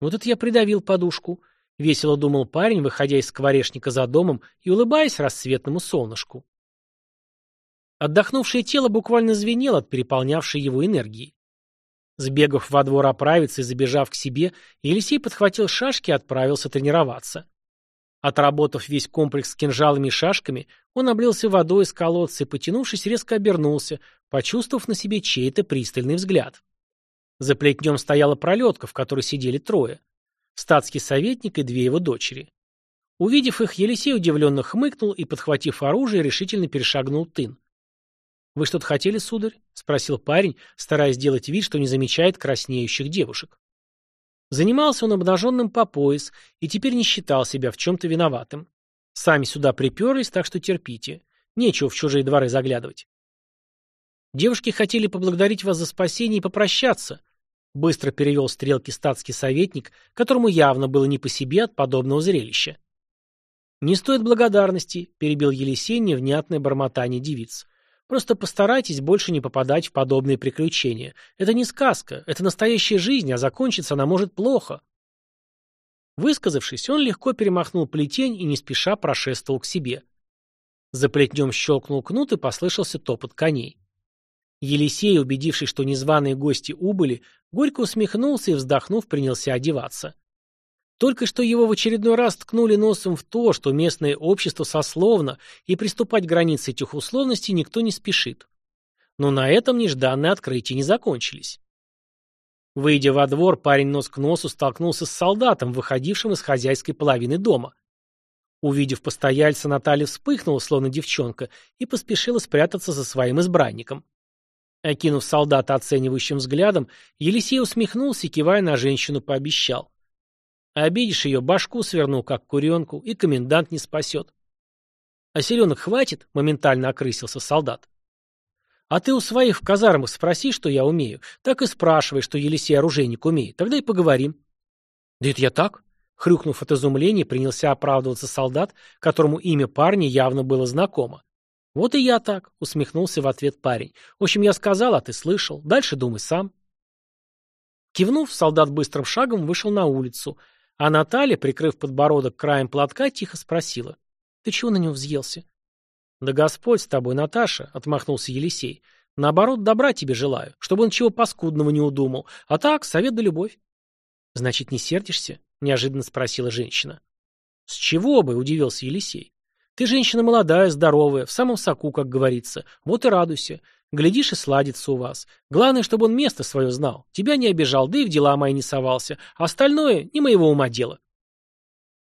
Вот это я придавил подушку. Весело думал парень, выходя из скворечника за домом и улыбаясь рассветному солнышку. Отдохнувшее тело буквально звенело от переполнявшей его энергии. Сбегав во двор оправиться и забежав к себе, Елисей подхватил шашки и отправился тренироваться. Отработав весь комплекс с кинжалами и шашками, он облился водой из колодца и, потянувшись, резко обернулся, почувствовав на себе чей-то пристальный взгляд. За плетнем стояла пролетка, в которой сидели трое. Статский советник и две его дочери. Увидев их, Елисей удивленно хмыкнул и, подхватив оружие, решительно перешагнул тын. «Вы что-то хотели, сударь?» — спросил парень, стараясь сделать вид, что не замечает краснеющих девушек. Занимался он обнаженным по пояс и теперь не считал себя в чем-то виноватым. Сами сюда приперлись, так что терпите. Нечего в чужие дворы заглядывать. Девушки хотели поблагодарить вас за спасение и попрощаться. Быстро перевел стрелки статский советник, которому явно было не по себе от подобного зрелища. «Не стоит благодарности», — перебил Елисей невнятное бормотание девиц. «Просто постарайтесь больше не попадать в подобные приключения. Это не сказка, это настоящая жизнь, а закончиться она может плохо». Высказавшись, он легко перемахнул плетень и не спеша прошествовал к себе. За плетнем щелкнул кнут и послышался топот коней. Елисей, убедившись, что незваные гости убыли, горько усмехнулся и, вздохнув, принялся одеваться. Только что его в очередной раз ткнули носом в то, что местное общество сословно, и приступать к границе этих условностей никто не спешит. Но на этом нежданные открытия не закончились. Выйдя во двор, парень нос к носу столкнулся с солдатом, выходившим из хозяйской половины дома. Увидев постояльца, Наталья вспыхнула, словно девчонка, и поспешила спрятаться за своим избранником. Окинув солдата оценивающим взглядом, Елисей усмехнулся и, кивая на женщину, пообещал. «Обидишь ее, башку сверну, как куренку, и комендант не спасет». «А селенок хватит?» — моментально окрысился солдат. «А ты у своих в казармах спроси, что я умею. Так и спрашивай, что Елисей оружейник умеет. Тогда и поговорим». «Да это я так?» Хрюкнув от изумления, принялся оправдываться солдат, которому имя парня явно было знакомо. «Вот и я так», — усмехнулся в ответ парень. «В общем, я сказал, а ты слышал. Дальше думай сам». Кивнув, солдат быстрым шагом вышел на улицу, а Наталья, прикрыв подбородок краем платка, тихо спросила. «Ты чего на него взъелся?» «Да Господь с тобой, Наташа», — отмахнулся Елисей. «Наоборот, добра тебе желаю, чтобы он чего паскудного не удумал. А так, совет да любовь». «Значит, не сердишься?» неожиданно спросила женщина. С чего бы, удивился Елисей. Ты женщина молодая, здоровая, в самом соку, как говорится. Вот и радуйся. Глядишь, и сладится у вас. Главное, чтобы он место свое знал. Тебя не обижал, да и в дела мои не совался. А остальное не моего ума дело.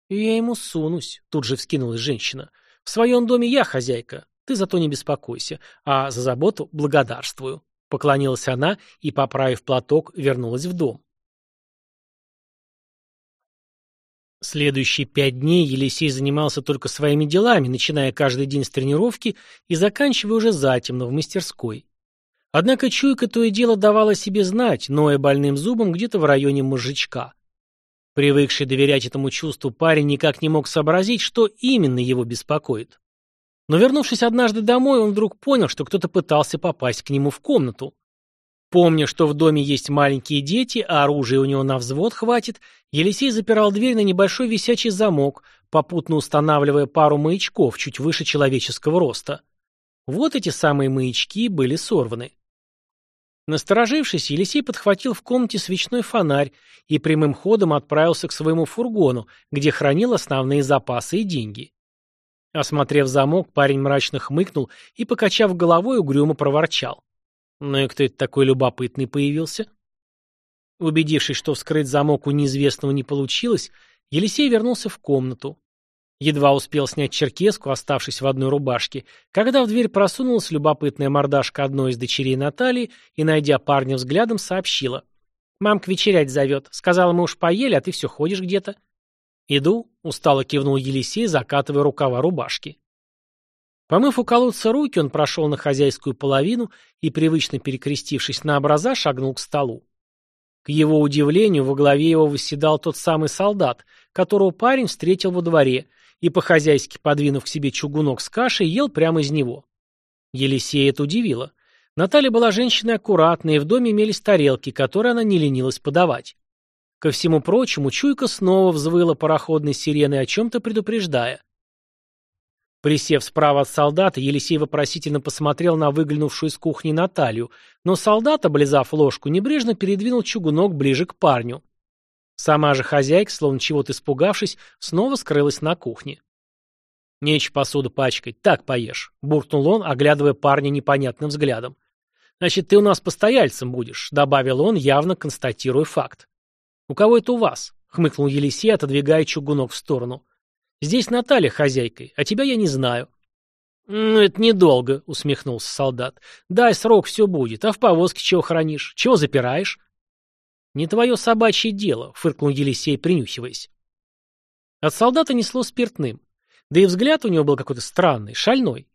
я ему сунусь, тут же вскинулась женщина. В своем доме я хозяйка. Ты зато не беспокойся. А за заботу благодарствую. Поклонилась она и, поправив платок, вернулась в дом. Следующие пять дней Елисей занимался только своими делами, начиная каждый день с тренировки и заканчивая уже затемно в мастерской. Однако чуйка то и дело давала себе знать, ноя больным зубом где-то в районе мозжечка. Привыкший доверять этому чувству парень никак не мог сообразить, что именно его беспокоит. Но вернувшись однажды домой, он вдруг понял, что кто-то пытался попасть к нему в комнату. Помня, что в доме есть маленькие дети, а оружия у него на взвод хватит, Елисей запирал дверь на небольшой висячий замок, попутно устанавливая пару маячков чуть выше человеческого роста. Вот эти самые маячки были сорваны. Насторожившись, Елисей подхватил в комнате свечной фонарь и прямым ходом отправился к своему фургону, где хранил основные запасы и деньги. Осмотрев замок, парень мрачно хмыкнул и, покачав головой, угрюмо проворчал. Ну и кто это такой любопытный появился? Убедившись, что вскрыть замок у неизвестного не получилось, Елисей вернулся в комнату. Едва успел снять черкеску, оставшись в одной рубашке, когда в дверь просунулась любопытная мордашка одной из дочерей Натальи и, найдя парня взглядом, сообщила. «Мамка вечерять зовет. Сказала, мы уж поели, а ты все ходишь где-то». «Иду», — устало кивнул Елисей, закатывая рукава рубашки. Помыв у колодца руки, он прошел на хозяйскую половину и, привычно перекрестившись на образа, шагнул к столу. К его удивлению, во главе его восседал тот самый солдат, которого парень встретил во дворе, и, по-хозяйски подвинув к себе чугунок с кашей, ел прямо из него. Елисея это удивило. Наталья была женщиной аккуратной, и в доме имелись тарелки, которые она не ленилась подавать. Ко всему прочему, чуйка снова взвыла пароходной сиреной, о чем-то предупреждая. Присев справа от солдата, Елисей вопросительно посмотрел на выглянувшую из кухни Наталью, но солдат, облизав ложку, небрежно передвинул чугунок ближе к парню. Сама же хозяйка, словно чего-то испугавшись, снова скрылась на кухне. «Нечего посуду пачкать, так поешь», — буркнул он, оглядывая парня непонятным взглядом. «Значит, ты у нас постояльцем будешь», — добавил он, явно констатируя факт. «У кого это у вас?» — хмыкнул Елисей, отодвигая чугунок в сторону. Здесь Наталья хозяйкой, а тебя я не знаю». «Ну, это недолго», — усмехнулся солдат. «Дай срок, все будет. А в повозке чего хранишь? Чего запираешь?» «Не твое собачье дело», — фыркнул Елисей, принюхиваясь. От солдата несло спиртным. Да и взгляд у него был какой-то странный, шальной.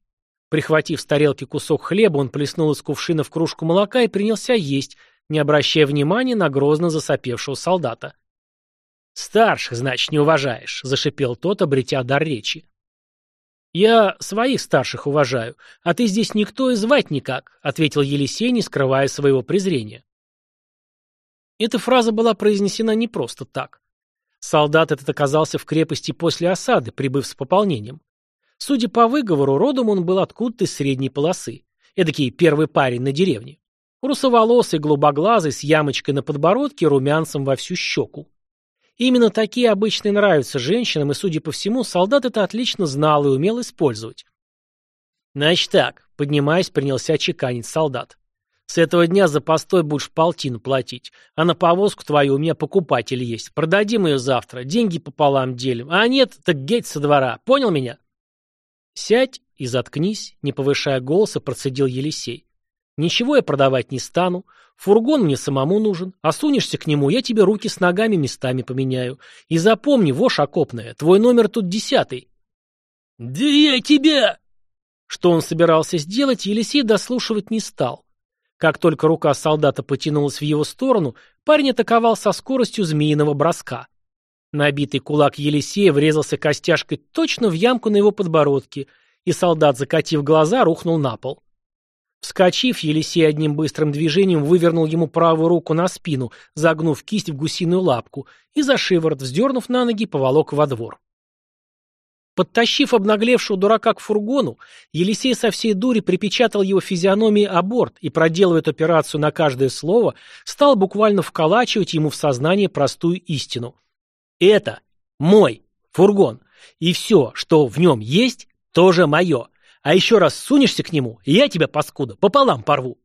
Прихватив с тарелки кусок хлеба, он плеснул из кувшина в кружку молока и принялся есть, не обращая внимания на грозно засопевшего солдата. «Старших, значит, не уважаешь», — зашипел тот, обретя дар речи. «Я своих старших уважаю, а ты здесь никто и звать никак», — ответил Елисей, не скрывая своего презрения. Эта фраза была произнесена не просто так. Солдат этот оказался в крепости после осады, прибыв с пополнением. Судя по выговору, родом он был откуда-то из средней полосы. Эдакий первый парень на деревне. Русоволосый, голубоглазый, с ямочкой на подбородке, румянцем во всю щеку. Именно такие обычно нравятся женщинам, и, судя по всему, солдат это отлично знал и умел использовать. «Значит так», — поднимаясь, принялся чеканить солдат. «С этого дня за постой будешь полтину платить, а на повозку твою у меня покупатель есть. Продадим ее завтра, деньги пополам делим, а нет, так геть со двора. Понял меня?» «Сядь и заткнись», — не повышая голоса, процедил Елисей. «Ничего я продавать не стану. Фургон мне самому нужен. А к нему, я тебе руки с ногами местами поменяю. И запомни, вошь окопная, твой номер тут десятый». «Да я тебя!» Что он собирался сделать, Елисей дослушивать не стал. Как только рука солдата потянулась в его сторону, парень атаковал со скоростью змеиного броска. Набитый кулак Елисея врезался костяшкой точно в ямку на его подбородке, и солдат, закатив глаза, рухнул на пол. Вскочив, Елисей одним быстрым движением вывернул ему правую руку на спину, загнув кисть в гусиную лапку, и за шиворот, вздернув на ноги, поволок во двор. Подтащив обнаглевшего дурака к фургону, Елисей со всей дури припечатал его физиономией о борт и, проделывая эту операцию на каждое слово, стал буквально вколачивать ему в сознание простую истину. Это мой фургон, и все, что в нем есть, тоже мое. А еще раз сунешься к нему, я тебя, паскуда, пополам порву.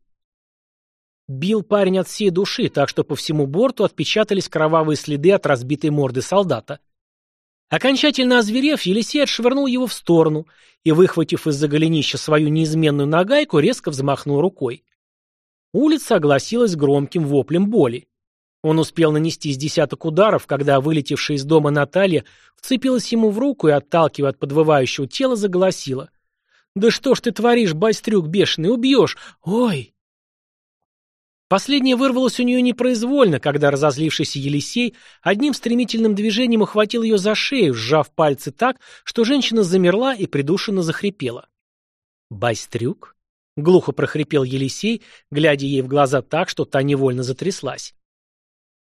Бил парень от всей души, так что по всему борту отпечатались кровавые следы от разбитой морды солдата. Окончательно озверев, Елисей отшвырнул его в сторону и, выхватив из-за голенища свою неизменную нагайку, резко взмахнул рукой. Улица огласилась громким воплем боли. Он успел нанести с десяток ударов, когда вылетевшая из дома Наталья вцепилась ему в руку и, отталкивая от подвывающего тела, заголосила. «Да что ж ты творишь, байстрюк бешеный, убьешь! Ой!» Последнее вырвалось у нее непроизвольно, когда разозлившийся Елисей одним стремительным движением ухватил ее за шею, сжав пальцы так, что женщина замерла и придушенно захрипела. «Байстрюк?» — глухо прохрипел Елисей, глядя ей в глаза так, что та невольно затряслась.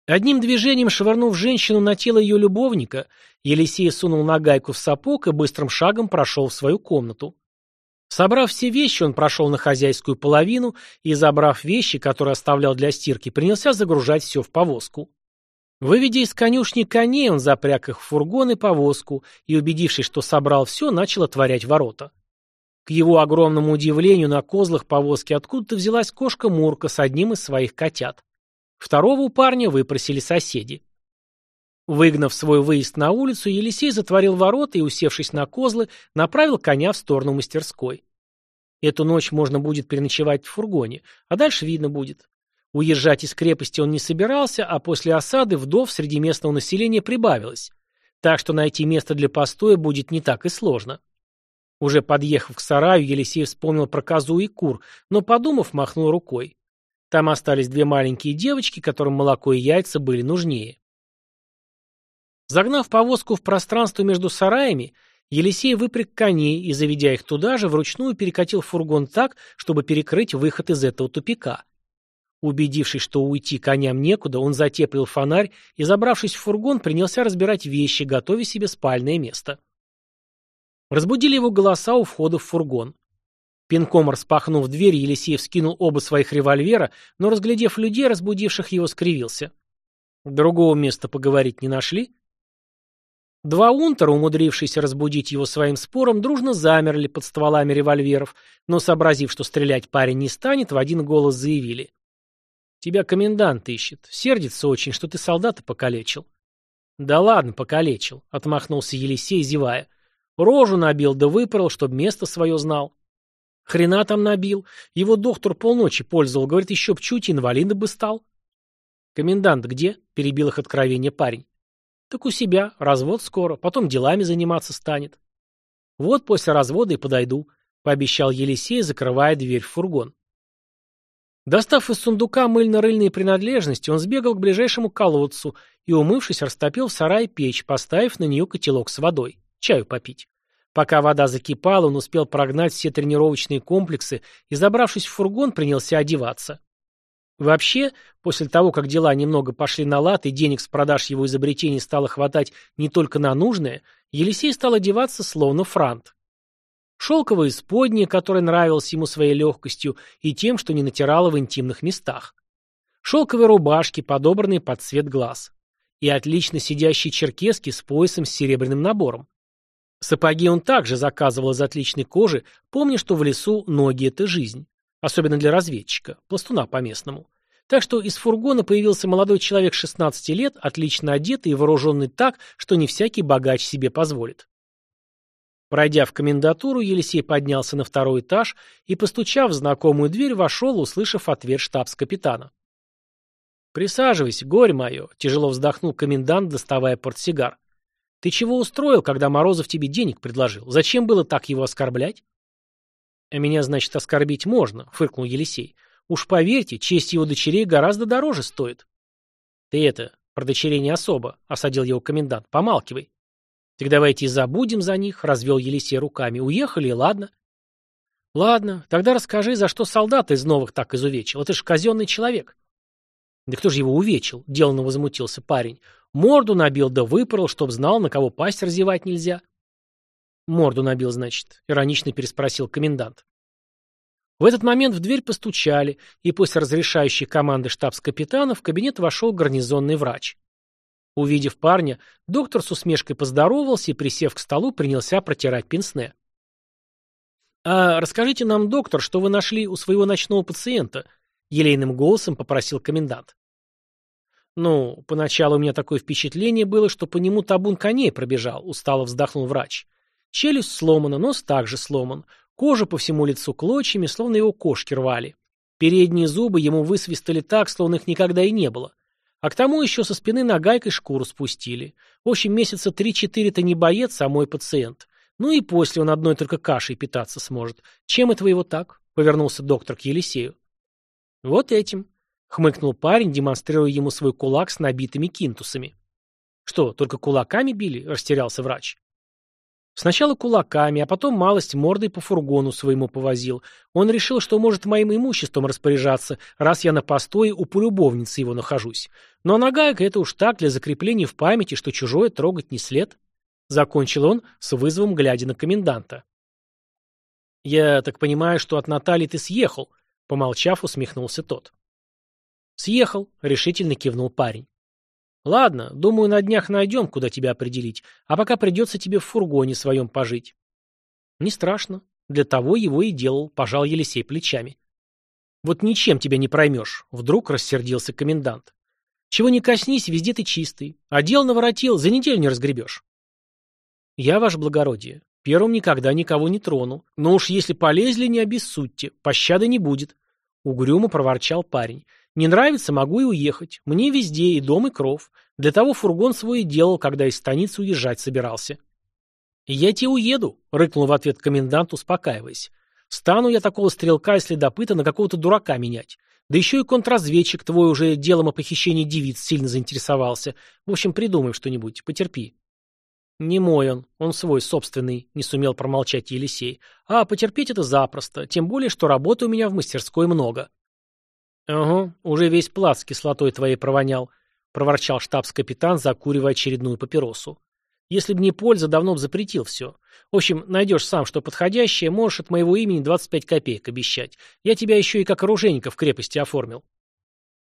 Одним движением швырнув женщину на тело ее любовника, Елисей сунул нагайку в сапог и быстрым шагом прошел в свою комнату. Собрав все вещи, он прошел на хозяйскую половину и, забрав вещи, которые оставлял для стирки, принялся загружать все в повозку. Выведя из конюшни коней, он запряг их в фургон и повозку и, убедившись, что собрал все, начал отворять ворота. К его огромному удивлению, на козлах повозки откуда-то взялась кошка Мурка с одним из своих котят. Второго у парня выпросили соседи. Выгнав свой выезд на улицу, Елисей затворил ворота и, усевшись на козлы, направил коня в сторону мастерской. Эту ночь можно будет переночевать в фургоне, а дальше видно будет. Уезжать из крепости он не собирался, а после осады вдов среди местного населения прибавилось. Так что найти место для постоя будет не так и сложно. Уже подъехав к сараю, Елисей вспомнил про козу и кур, но, подумав, махнул рукой. Там остались две маленькие девочки, которым молоко и яйца были нужнее. Загнав повозку в пространство между сараями, Елисей выпряг коней и, заведя их туда же, вручную перекатил фургон так, чтобы перекрыть выход из этого тупика. Убедившись, что уйти коням некуда, он затеплил фонарь и, забравшись в фургон, принялся разбирать вещи, готовя себе спальное место. Разбудили его голоса у входа в фургон. Пинком распахнув дверь, Елисеев скинул оба своих револьвера, но, разглядев людей, разбудивших его, скривился. Другого места поговорить не нашли? Два унтера, умудрившиеся разбудить его своим спором, дружно замерли под стволами револьверов, но, сообразив, что стрелять парень не станет, в один голос заявили. «Тебя комендант ищет. Сердится очень, что ты солдата покалечил». «Да ладно, покалечил», — отмахнулся Елисей, зевая. «Рожу набил, да выпорол, чтобы место свое знал». Хрена там набил. Его доктор полночи пользовал. Говорит, еще б чуть инвалида бы стал. Комендант где? Перебил их откровение парень. Так у себя. Развод скоро. Потом делами заниматься станет. Вот после развода и подойду, пообещал Елисей, закрывая дверь в фургон. Достав из сундука мыльно-рыльные принадлежности, он сбегал к ближайшему колодцу и, умывшись, растопил в сарае печь, поставив на нее котелок с водой. Чаю попить. Пока вода закипала, он успел прогнать все тренировочные комплексы и, забравшись в фургон, принялся одеваться. Вообще, после того, как дела немного пошли на лад и денег с продаж его изобретений стало хватать не только на нужное, Елисей стал одеваться словно франт. Шелковое исподнее, которое нравилось ему своей легкостью и тем, что не натирало в интимных местах. Шелковые рубашки, подобранные под цвет глаз. И отлично сидящие черкески с поясом с серебряным набором. Сапоги он также заказывал из отличной кожи, помня, что в лесу ноги – это жизнь. Особенно для разведчика, пластуна по-местному. Так что из фургона появился молодой человек 16 лет, отлично одетый и вооруженный так, что не всякий богач себе позволит. Пройдя в комендатуру, Елисей поднялся на второй этаж и, постучав в знакомую дверь, вошел, услышав ответ штабс-капитана. «Присаживайся, горе мое», — тяжело вздохнул комендант, доставая портсигар. «Ты чего устроил, когда Морозов тебе денег предложил? Зачем было так его оскорблять?» «А меня, значит, оскорбить можно», — фыркнул Елисей. «Уж поверьте, честь его дочерей гораздо дороже стоит». «Ты это, про дочерей не особо», — осадил его комендант. «Помалкивай». Так давайте забудем за них, развел Елисей руками. Уехали, и ладно. Ладно, тогда расскажи, за что солдат из новых так изувечил. Это ж казенный человек. Да кто же его увечил? Деланно возмутился парень. Морду набил, да выпорол, чтоб знал, на кого пасть разевать нельзя. Морду набил, значит, иронично переспросил комендант. В этот момент в дверь постучали, и после разрешающей команды штабс-капитана в кабинет вошел гарнизонный врач. Увидев парня, доктор с усмешкой поздоровался и, присев к столу, принялся протирать пенсне. «А расскажите нам, доктор, что вы нашли у своего ночного пациента?» — елейным голосом попросил комендант. «Ну, поначалу у меня такое впечатление было, что по нему табун коней пробежал», — устало вздохнул врач. Челюсть сломана, нос также сломан. Кожа по всему лицу клочьями, словно его кошки рвали. Передние зубы ему высвистали так, словно их никогда и не было. А к тому еще со спины нагайкой шкуру спустили. В общем, месяца три-четыре-то не боец, а мой пациент. Ну и после он одной только кашей питаться сможет. Чем это вы его так? Повернулся доктор к Елисею. Вот этим. Хмыкнул парень, демонстрируя ему свой кулак с набитыми кинтусами. Что, только кулаками били? Растерялся врач. Сначала кулаками, а потом малость мордой по фургону своему повозил. Он решил, что может моим имуществом распоряжаться, раз я на постое у полюбовницы его нахожусь. Но нагайка это уж так, для закрепления в памяти, что чужое трогать не след. Закончил он с вызовом, глядя на коменданта. «Я так понимаю, что от Натальи ты съехал», — помолчав, усмехнулся тот. «Съехал», — решительно кивнул парень. Ладно, думаю, на днях найдем, куда тебя определить, а пока придется тебе в фургоне своем пожить. Не страшно. Для того его и делал, пожал Елисей плечами. Вот ничем тебя не проймешь, вдруг рассердился комендант. Чего не коснись, везде ты чистый. А дел наворотил, за неделю не разгребешь. Я, ваше благородие, первым никогда никого не трону. Но уж если полезли, не обессудьте, пощады не будет. Угрюмо проворчал парень. Не нравится, могу и уехать. Мне везде и дом, и кров. Для того фургон свой и делал, когда из станицы уезжать собирался. «Я тебе уеду», — рыкнул в ответ комендант, успокаиваясь. «Стану я такого стрелка и следопыта на какого-то дурака менять. Да еще и контрразведчик твой уже делом о похищении девиц сильно заинтересовался. В общем, придумай что-нибудь, потерпи». «Не мой он, он свой, собственный», — не сумел промолчать Елисей. «А потерпеть это запросто, тем более, что работы у меня в мастерской много». «Ага, уже весь плац кислотой твоей провонял», — проворчал штабс-капитан, закуривая очередную папиросу. «Если б не польза, давно б запретил все. В общем, найдешь сам, что подходящее, можешь от моего имени 25 копеек обещать. Я тебя еще и как оружейника в крепости оформил».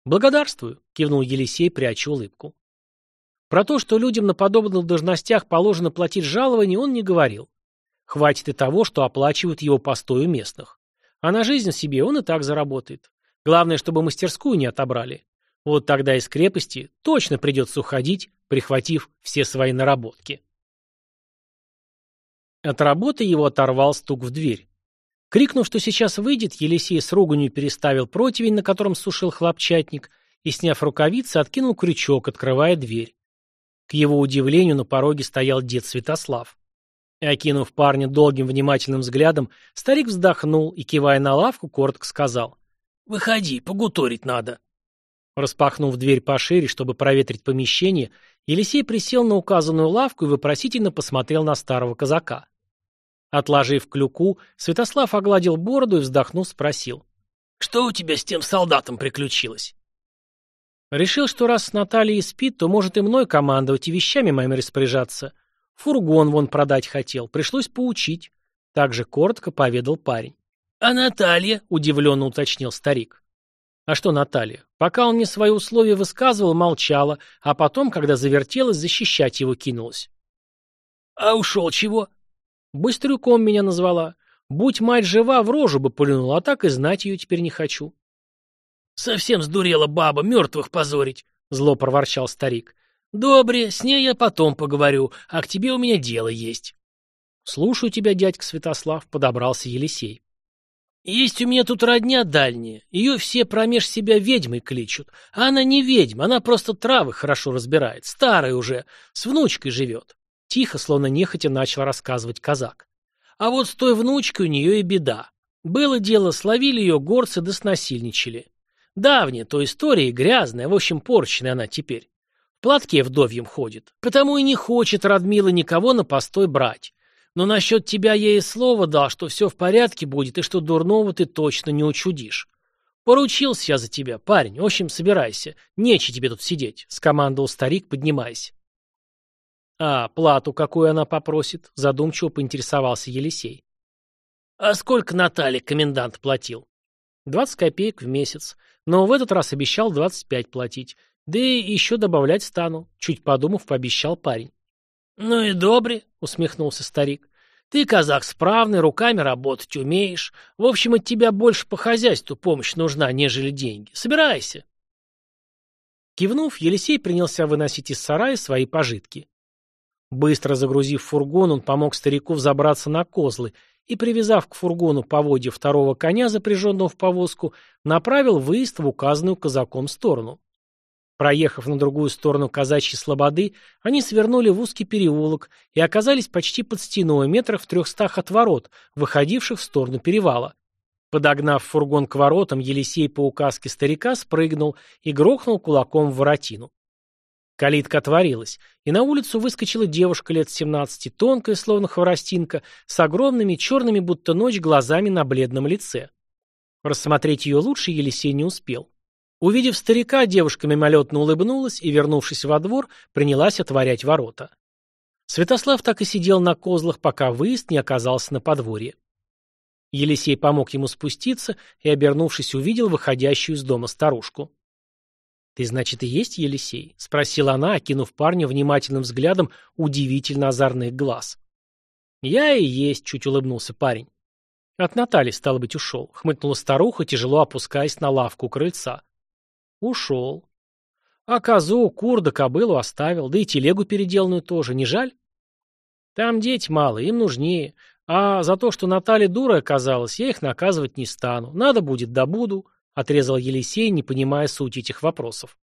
«Благодарствую», — кивнул Елисей, пряча улыбку. Про то, что людям на подобных должностях положено платить жалование, он не говорил. Хватит и того, что оплачивают его постой у местных. А на жизнь себе он и так заработает. Главное, чтобы мастерскую не отобрали. Вот тогда из крепости точно придется уходить, прихватив все свои наработки. От работы его оторвал стук в дверь. Крикнув, что сейчас выйдет, Елисей с руганью переставил противень, на котором сушил хлопчатник, и, сняв рукавицы, откинул крючок, открывая дверь. К его удивлению, на пороге стоял дед Святослав. Окинув парня долгим внимательным взглядом, старик вздохнул и, кивая на лавку, коротко сказал. «Выходи, погуторить надо». Распахнув дверь пошире, чтобы проветрить помещение, Елисей присел на указанную лавку и вопросительно посмотрел на старого казака. Отложив клюку, Святослав огладил бороду и, вздохнув, спросил. «Что у тебя с тем солдатом приключилось?» Решил, что раз с Натальей спит, то может и мной командовать и вещами моими распоряжаться. Фургон вон продать хотел, пришлось поучить. Также коротко поведал парень. «А Наталья?» — удивленно уточнил старик. А что Наталья? Пока он мне свои условия высказывал, молчала, а потом, когда завертелась, защищать его кинулась. «А ушел чего?» «Быстрюком меня назвала. Будь мать жива, в рожу бы плюнула, а так и знать ее теперь не хочу». «Совсем сдурела баба, мертвых позорить», — зло проворчал старик. «Добре, с ней я потом поговорю, а к тебе у меня дело есть». «Слушаю тебя, дядька Святослав», — подобрался Елисей. Есть у меня тут родня дальняя, ее все промеж себя ведьмой кличут. А она не ведьма, она просто травы хорошо разбирает, старая уже, с внучкой живет. Тихо, словно нехотя начал рассказывать казак. А вот с той внучкой у нее и беда. Было дело, словили ее горцы да снасильничали. Давняя, то история грязная, в общем, порченная она теперь. В платке вдовьем ходит, потому и не хочет Радмила никого на постой брать. Но насчет тебя я ей слово дал, что все в порядке будет и что дурного ты точно не учудишь. Поручился я за тебя, парень. В общем, собирайся. Нече тебе тут сидеть, — скомандовал старик, поднимаясь. А плату какую она попросит? Задумчиво поинтересовался Елисей. А сколько Наталье комендант платил? Двадцать копеек в месяц. Но в этот раз обещал двадцать пять платить. Да и еще добавлять стану. Чуть подумав, пообещал парень. «Ну и добре», — усмехнулся старик. «Ты, казах, справный, руками работать умеешь. В общем, от тебя больше по хозяйству помощь нужна, нежели деньги. Собирайся». Кивнув, Елисей принялся выносить из сарая свои пожитки. Быстро загрузив фургон, он помог старику взобраться на козлы и, привязав к фургону поводья второго коня, запряженного в повозку, направил выезд в указанную казаком сторону. Проехав на другую сторону казачьей слободы, они свернули в узкий переулок и оказались почти под стеной, метрах в трехстах от ворот, выходивших в сторону перевала. Подогнав фургон к воротам, Елисей по указке старика спрыгнул и грохнул кулаком в воротину. Калитка отворилась, и на улицу выскочила девушка лет семнадцати, тонкая, словно хворостинка, с огромными черными, будто ночь, глазами на бледном лице. Рассмотреть ее лучше Елисей не успел. Увидев старика, девушка мимолетно улыбнулась и, вернувшись во двор, принялась отворять ворота. Святослав так и сидел на козлах, пока выезд не оказался на подворье. Елисей помог ему спуститься и, обернувшись, увидел выходящую из дома старушку. «Ты, значит, и есть Елисей?» — спросила она, окинув парня внимательным взглядом удивительно озорных глаз. «Я и есть», — чуть улыбнулся парень. От Натальи, стало быть, ушел, — хмыкнула старуха, тяжело опускаясь на лавку крыльца. Ушел. А козу, кур да кобылу оставил, да и телегу переделанную тоже, не жаль? Там дети мало, им нужнее. А за то, что Наталья дура оказалась, я их наказывать не стану. Надо будет, да буду, — отрезал Елисей, не понимая сути этих вопросов.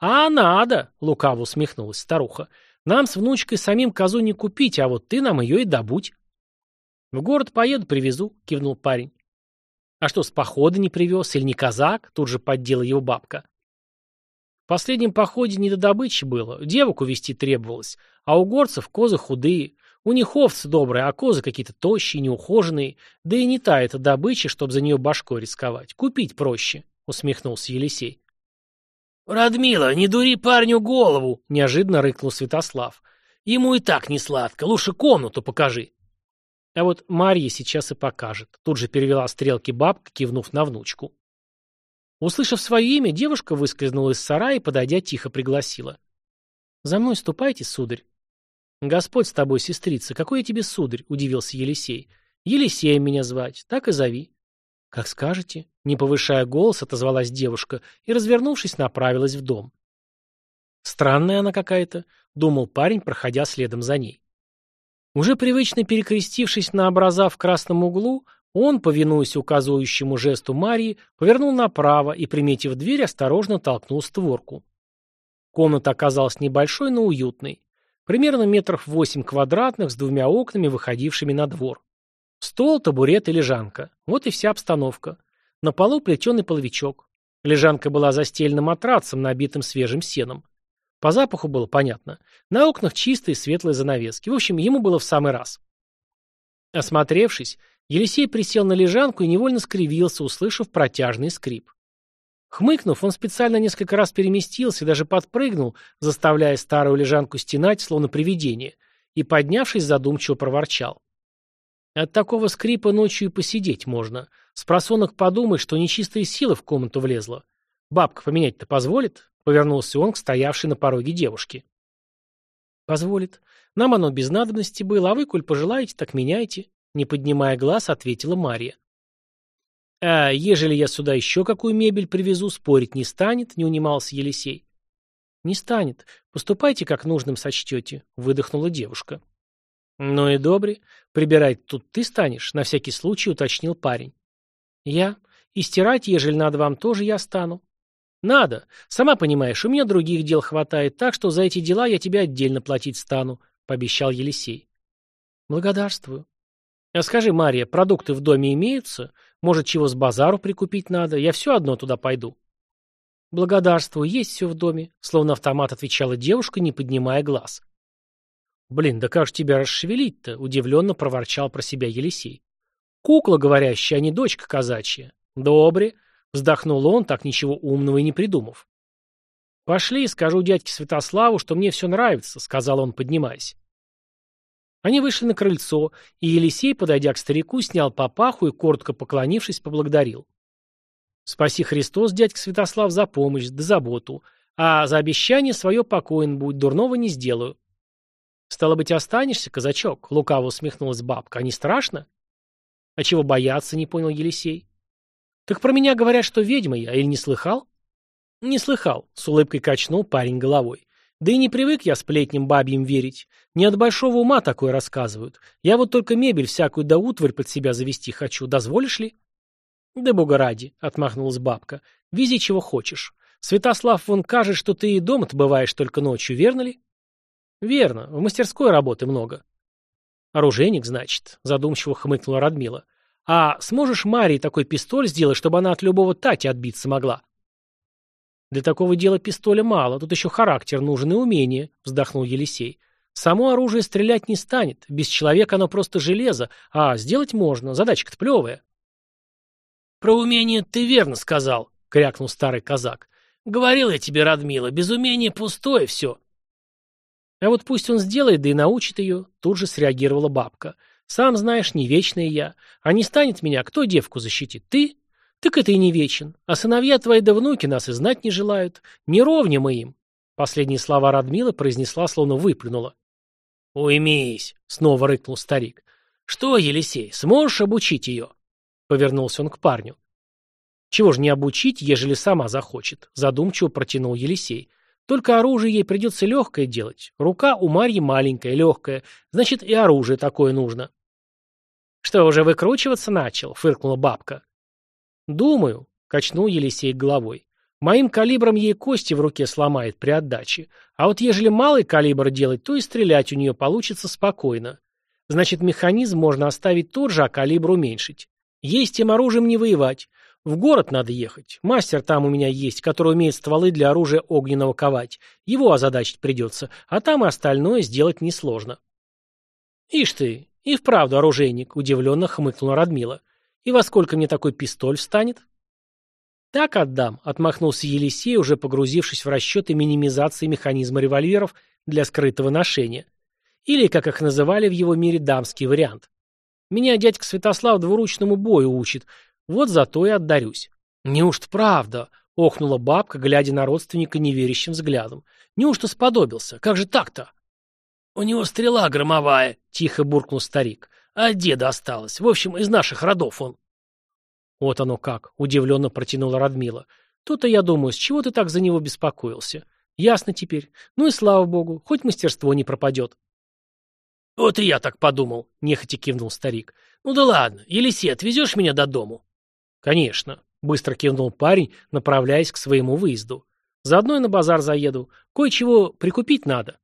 «А надо!» — лукаво усмехнулась старуха. «Нам с внучкой самим козу не купить, а вот ты нам ее и добудь». «В город поеду, привезу», — кивнул парень. А что, с похода не привез или не казак? Тут же поддела его бабка. В последнем походе не до добычи было, девок увести требовалось, а у горцев козы худые, у них овцы добрые, а козы какие-то тощие, неухоженные, да и не та эта добыча, чтобы за нее башкой рисковать, купить проще, усмехнулся Елисей. «Радмила, не дури парню голову!» — неожиданно рыкнул Святослав. «Ему и так не сладко, лучше комнату покажи». А вот Марья сейчас и покажет. Тут же перевела стрелки бабка, кивнув на внучку. Услышав свое имя, девушка выскользнула из сарая и, подойдя, тихо пригласила. «За мной ступайте, сударь». «Господь с тобой, сестрица, какой я тебе сударь?» — удивился Елисей. «Елисеем меня звать, так и зови». «Как скажете», — не повышая голос, отозвалась девушка и, развернувшись, направилась в дом. «Странная она какая-то», — думал парень, проходя следом за ней. Уже привычно перекрестившись на образа в красном углу, он, повинуясь указывающему жесту Марии, повернул направо и, приметив дверь, осторожно толкнул створку. Комната оказалась небольшой, но уютной. Примерно метров восемь квадратных с двумя окнами, выходившими на двор. Стол, табурет и лежанка. Вот и вся обстановка. На полу плетеный половичок. Лежанка была застелена матрацем, набитым свежим сеном. По запаху было понятно. На окнах чистые светлые занавески. В общем, ему было в самый раз. Осмотревшись, Елисей присел на лежанку и невольно скривился, услышав протяжный скрип. Хмыкнув, он специально несколько раз переместился и даже подпрыгнул, заставляя старую лежанку стенать, словно привидение, и, поднявшись, задумчиво проворчал. От такого скрипа ночью и посидеть можно. С просонок подумай, что нечистая сила в комнату влезла. Бабка поменять-то позволит? Повернулся он к стоявшей на пороге девушке. Позволит. Нам оно без надобности было, а вы, коль пожелаете, так меняйте. Не поднимая глаз, ответила Мария. «А ежели я сюда еще какую мебель привезу, спорить не станет?» — не унимался Елисей. «Не станет. Поступайте, как нужным сочтете», — выдохнула девушка. «Ну и добре. Прибирать тут ты станешь», — на всякий случай уточнил парень. «Я. И стирать, ежели надо вам, тоже я стану». «Надо. Сама понимаешь, у меня других дел хватает, так что за эти дела я тебе отдельно платить стану», — пообещал Елисей. «Благодарствую». «А скажи, Мария, продукты в доме имеются? Может, чего с базару прикупить надо? Я все одно туда пойду». «Благодарствую, есть все в доме», — словно автомат отвечала девушка, не поднимая глаз. «Блин, да как же тебя расшевелить-то?» — удивленно проворчал про себя Елисей. «Кукла говорящая, а не дочка казачья». «Добре», — вздохнул он, так ничего умного и не придумав. «Пошли, скажу дядьке Святославу, что мне все нравится», — сказал он, поднимаясь. Они вышли на крыльцо, и Елисей, подойдя к старику, снял папаху и, коротко поклонившись, поблагодарил. «Спаси Христос, дядька Святослав, за помощь, да заботу, а за обещание свое покоен будь, дурного не сделаю». «Стало быть, останешься, казачок?» — лукаво усмехнулась бабка. «А не страшно?» «А чего бояться?» — не понял Елисей. «Так про меня говорят, что ведьма я, или не слыхал?» «Не слыхал», — с улыбкой качнул парень головой. «Да и не привык я сплетням бабьим верить. Не от большого ума такое рассказывают. Я вот только мебель всякую да утварь под себя завести хочу. Дозволишь ли?» «Да бога ради», — отмахнулась бабка. «Вези чего хочешь. Святослав вон кажет, что ты и дома-то бываешь только ночью, верно ли?» Верно, в мастерской работы много. Оружейник, значит, задумчиво хмыкнула Радмила. А сможешь Марии такой пистоль сделать, чтобы она от любого тати отбиться могла? Для такого дела пистоля мало, тут еще характер нужен и умение, вздохнул Елисей. Само оружие стрелять не станет, без человека оно просто железо, а сделать можно, задачка-то плевая. Про умение ты верно сказал, крякнул старый казак. Говорил я тебе, Радмила, без умения пустое все. А вот пусть он сделает, да и научит ее, тут же среагировала бабка. Сам знаешь, не вечная я. А не станет меня, кто девку защитит? Ты? Так это и не вечен. А сыновья твои да внуки нас и знать не желают. Не ровня мы им. Последние слова Радмила произнесла, словно выплюнула. «Уймись!» — снова рыкнул старик. «Что, Елисей, сможешь обучить ее?» Повернулся он к парню. «Чего же не обучить, ежели сама захочет?» Задумчиво протянул Елисей. Только оружие ей придется легкое делать. Рука у Марьи маленькая, легкая. Значит, и оружие такое нужно. «Что, уже выкручиваться начал?» — фыркнула бабка. «Думаю», — качнул Елисей головой. «Моим калибром ей кости в руке сломает при отдаче. А вот ежели малый калибр делать, то и стрелять у нее получится спокойно. Значит, механизм можно оставить тот же, а калибр уменьшить. Есть тем оружием не воевать. В город надо ехать. Мастер там у меня есть, который умеет стволы для оружия огненного ковать. Его озадачить придется, а там и остальное сделать несложно. Ишь ты, и вправду оружейник, удивленно хмыкнула Радмила. И во сколько мне такой пистоль встанет? Так отдам, отмахнулся Елисей, уже погрузившись в расчеты минимизации механизма револьверов для скрытого ношения. Или, как их называли в его мире, дамский вариант. Меня дядька Святослав двуручному бою учит, вот зато и отдарюсь. Неужто правда? Охнула бабка, глядя на родственника неверящим взглядом. Неужто сподобился? Как же так-то? У него стрела громовая, тихо буркнул старик. А деда осталось. В общем, из наших родов он. Вот оно как, удивленно протянула Радмила. То-то я думаю, с чего ты так за него беспокоился? Ясно теперь. Ну и слава богу, хоть мастерство не пропадет. Вот и я так подумал, нехотя кивнул старик. Ну да ладно, Елисей, отвезешь меня до дому? «Конечно», — быстро кивнул парень, направляясь к своему выезду. «Заодно и на базар заеду. Кое-чего прикупить надо».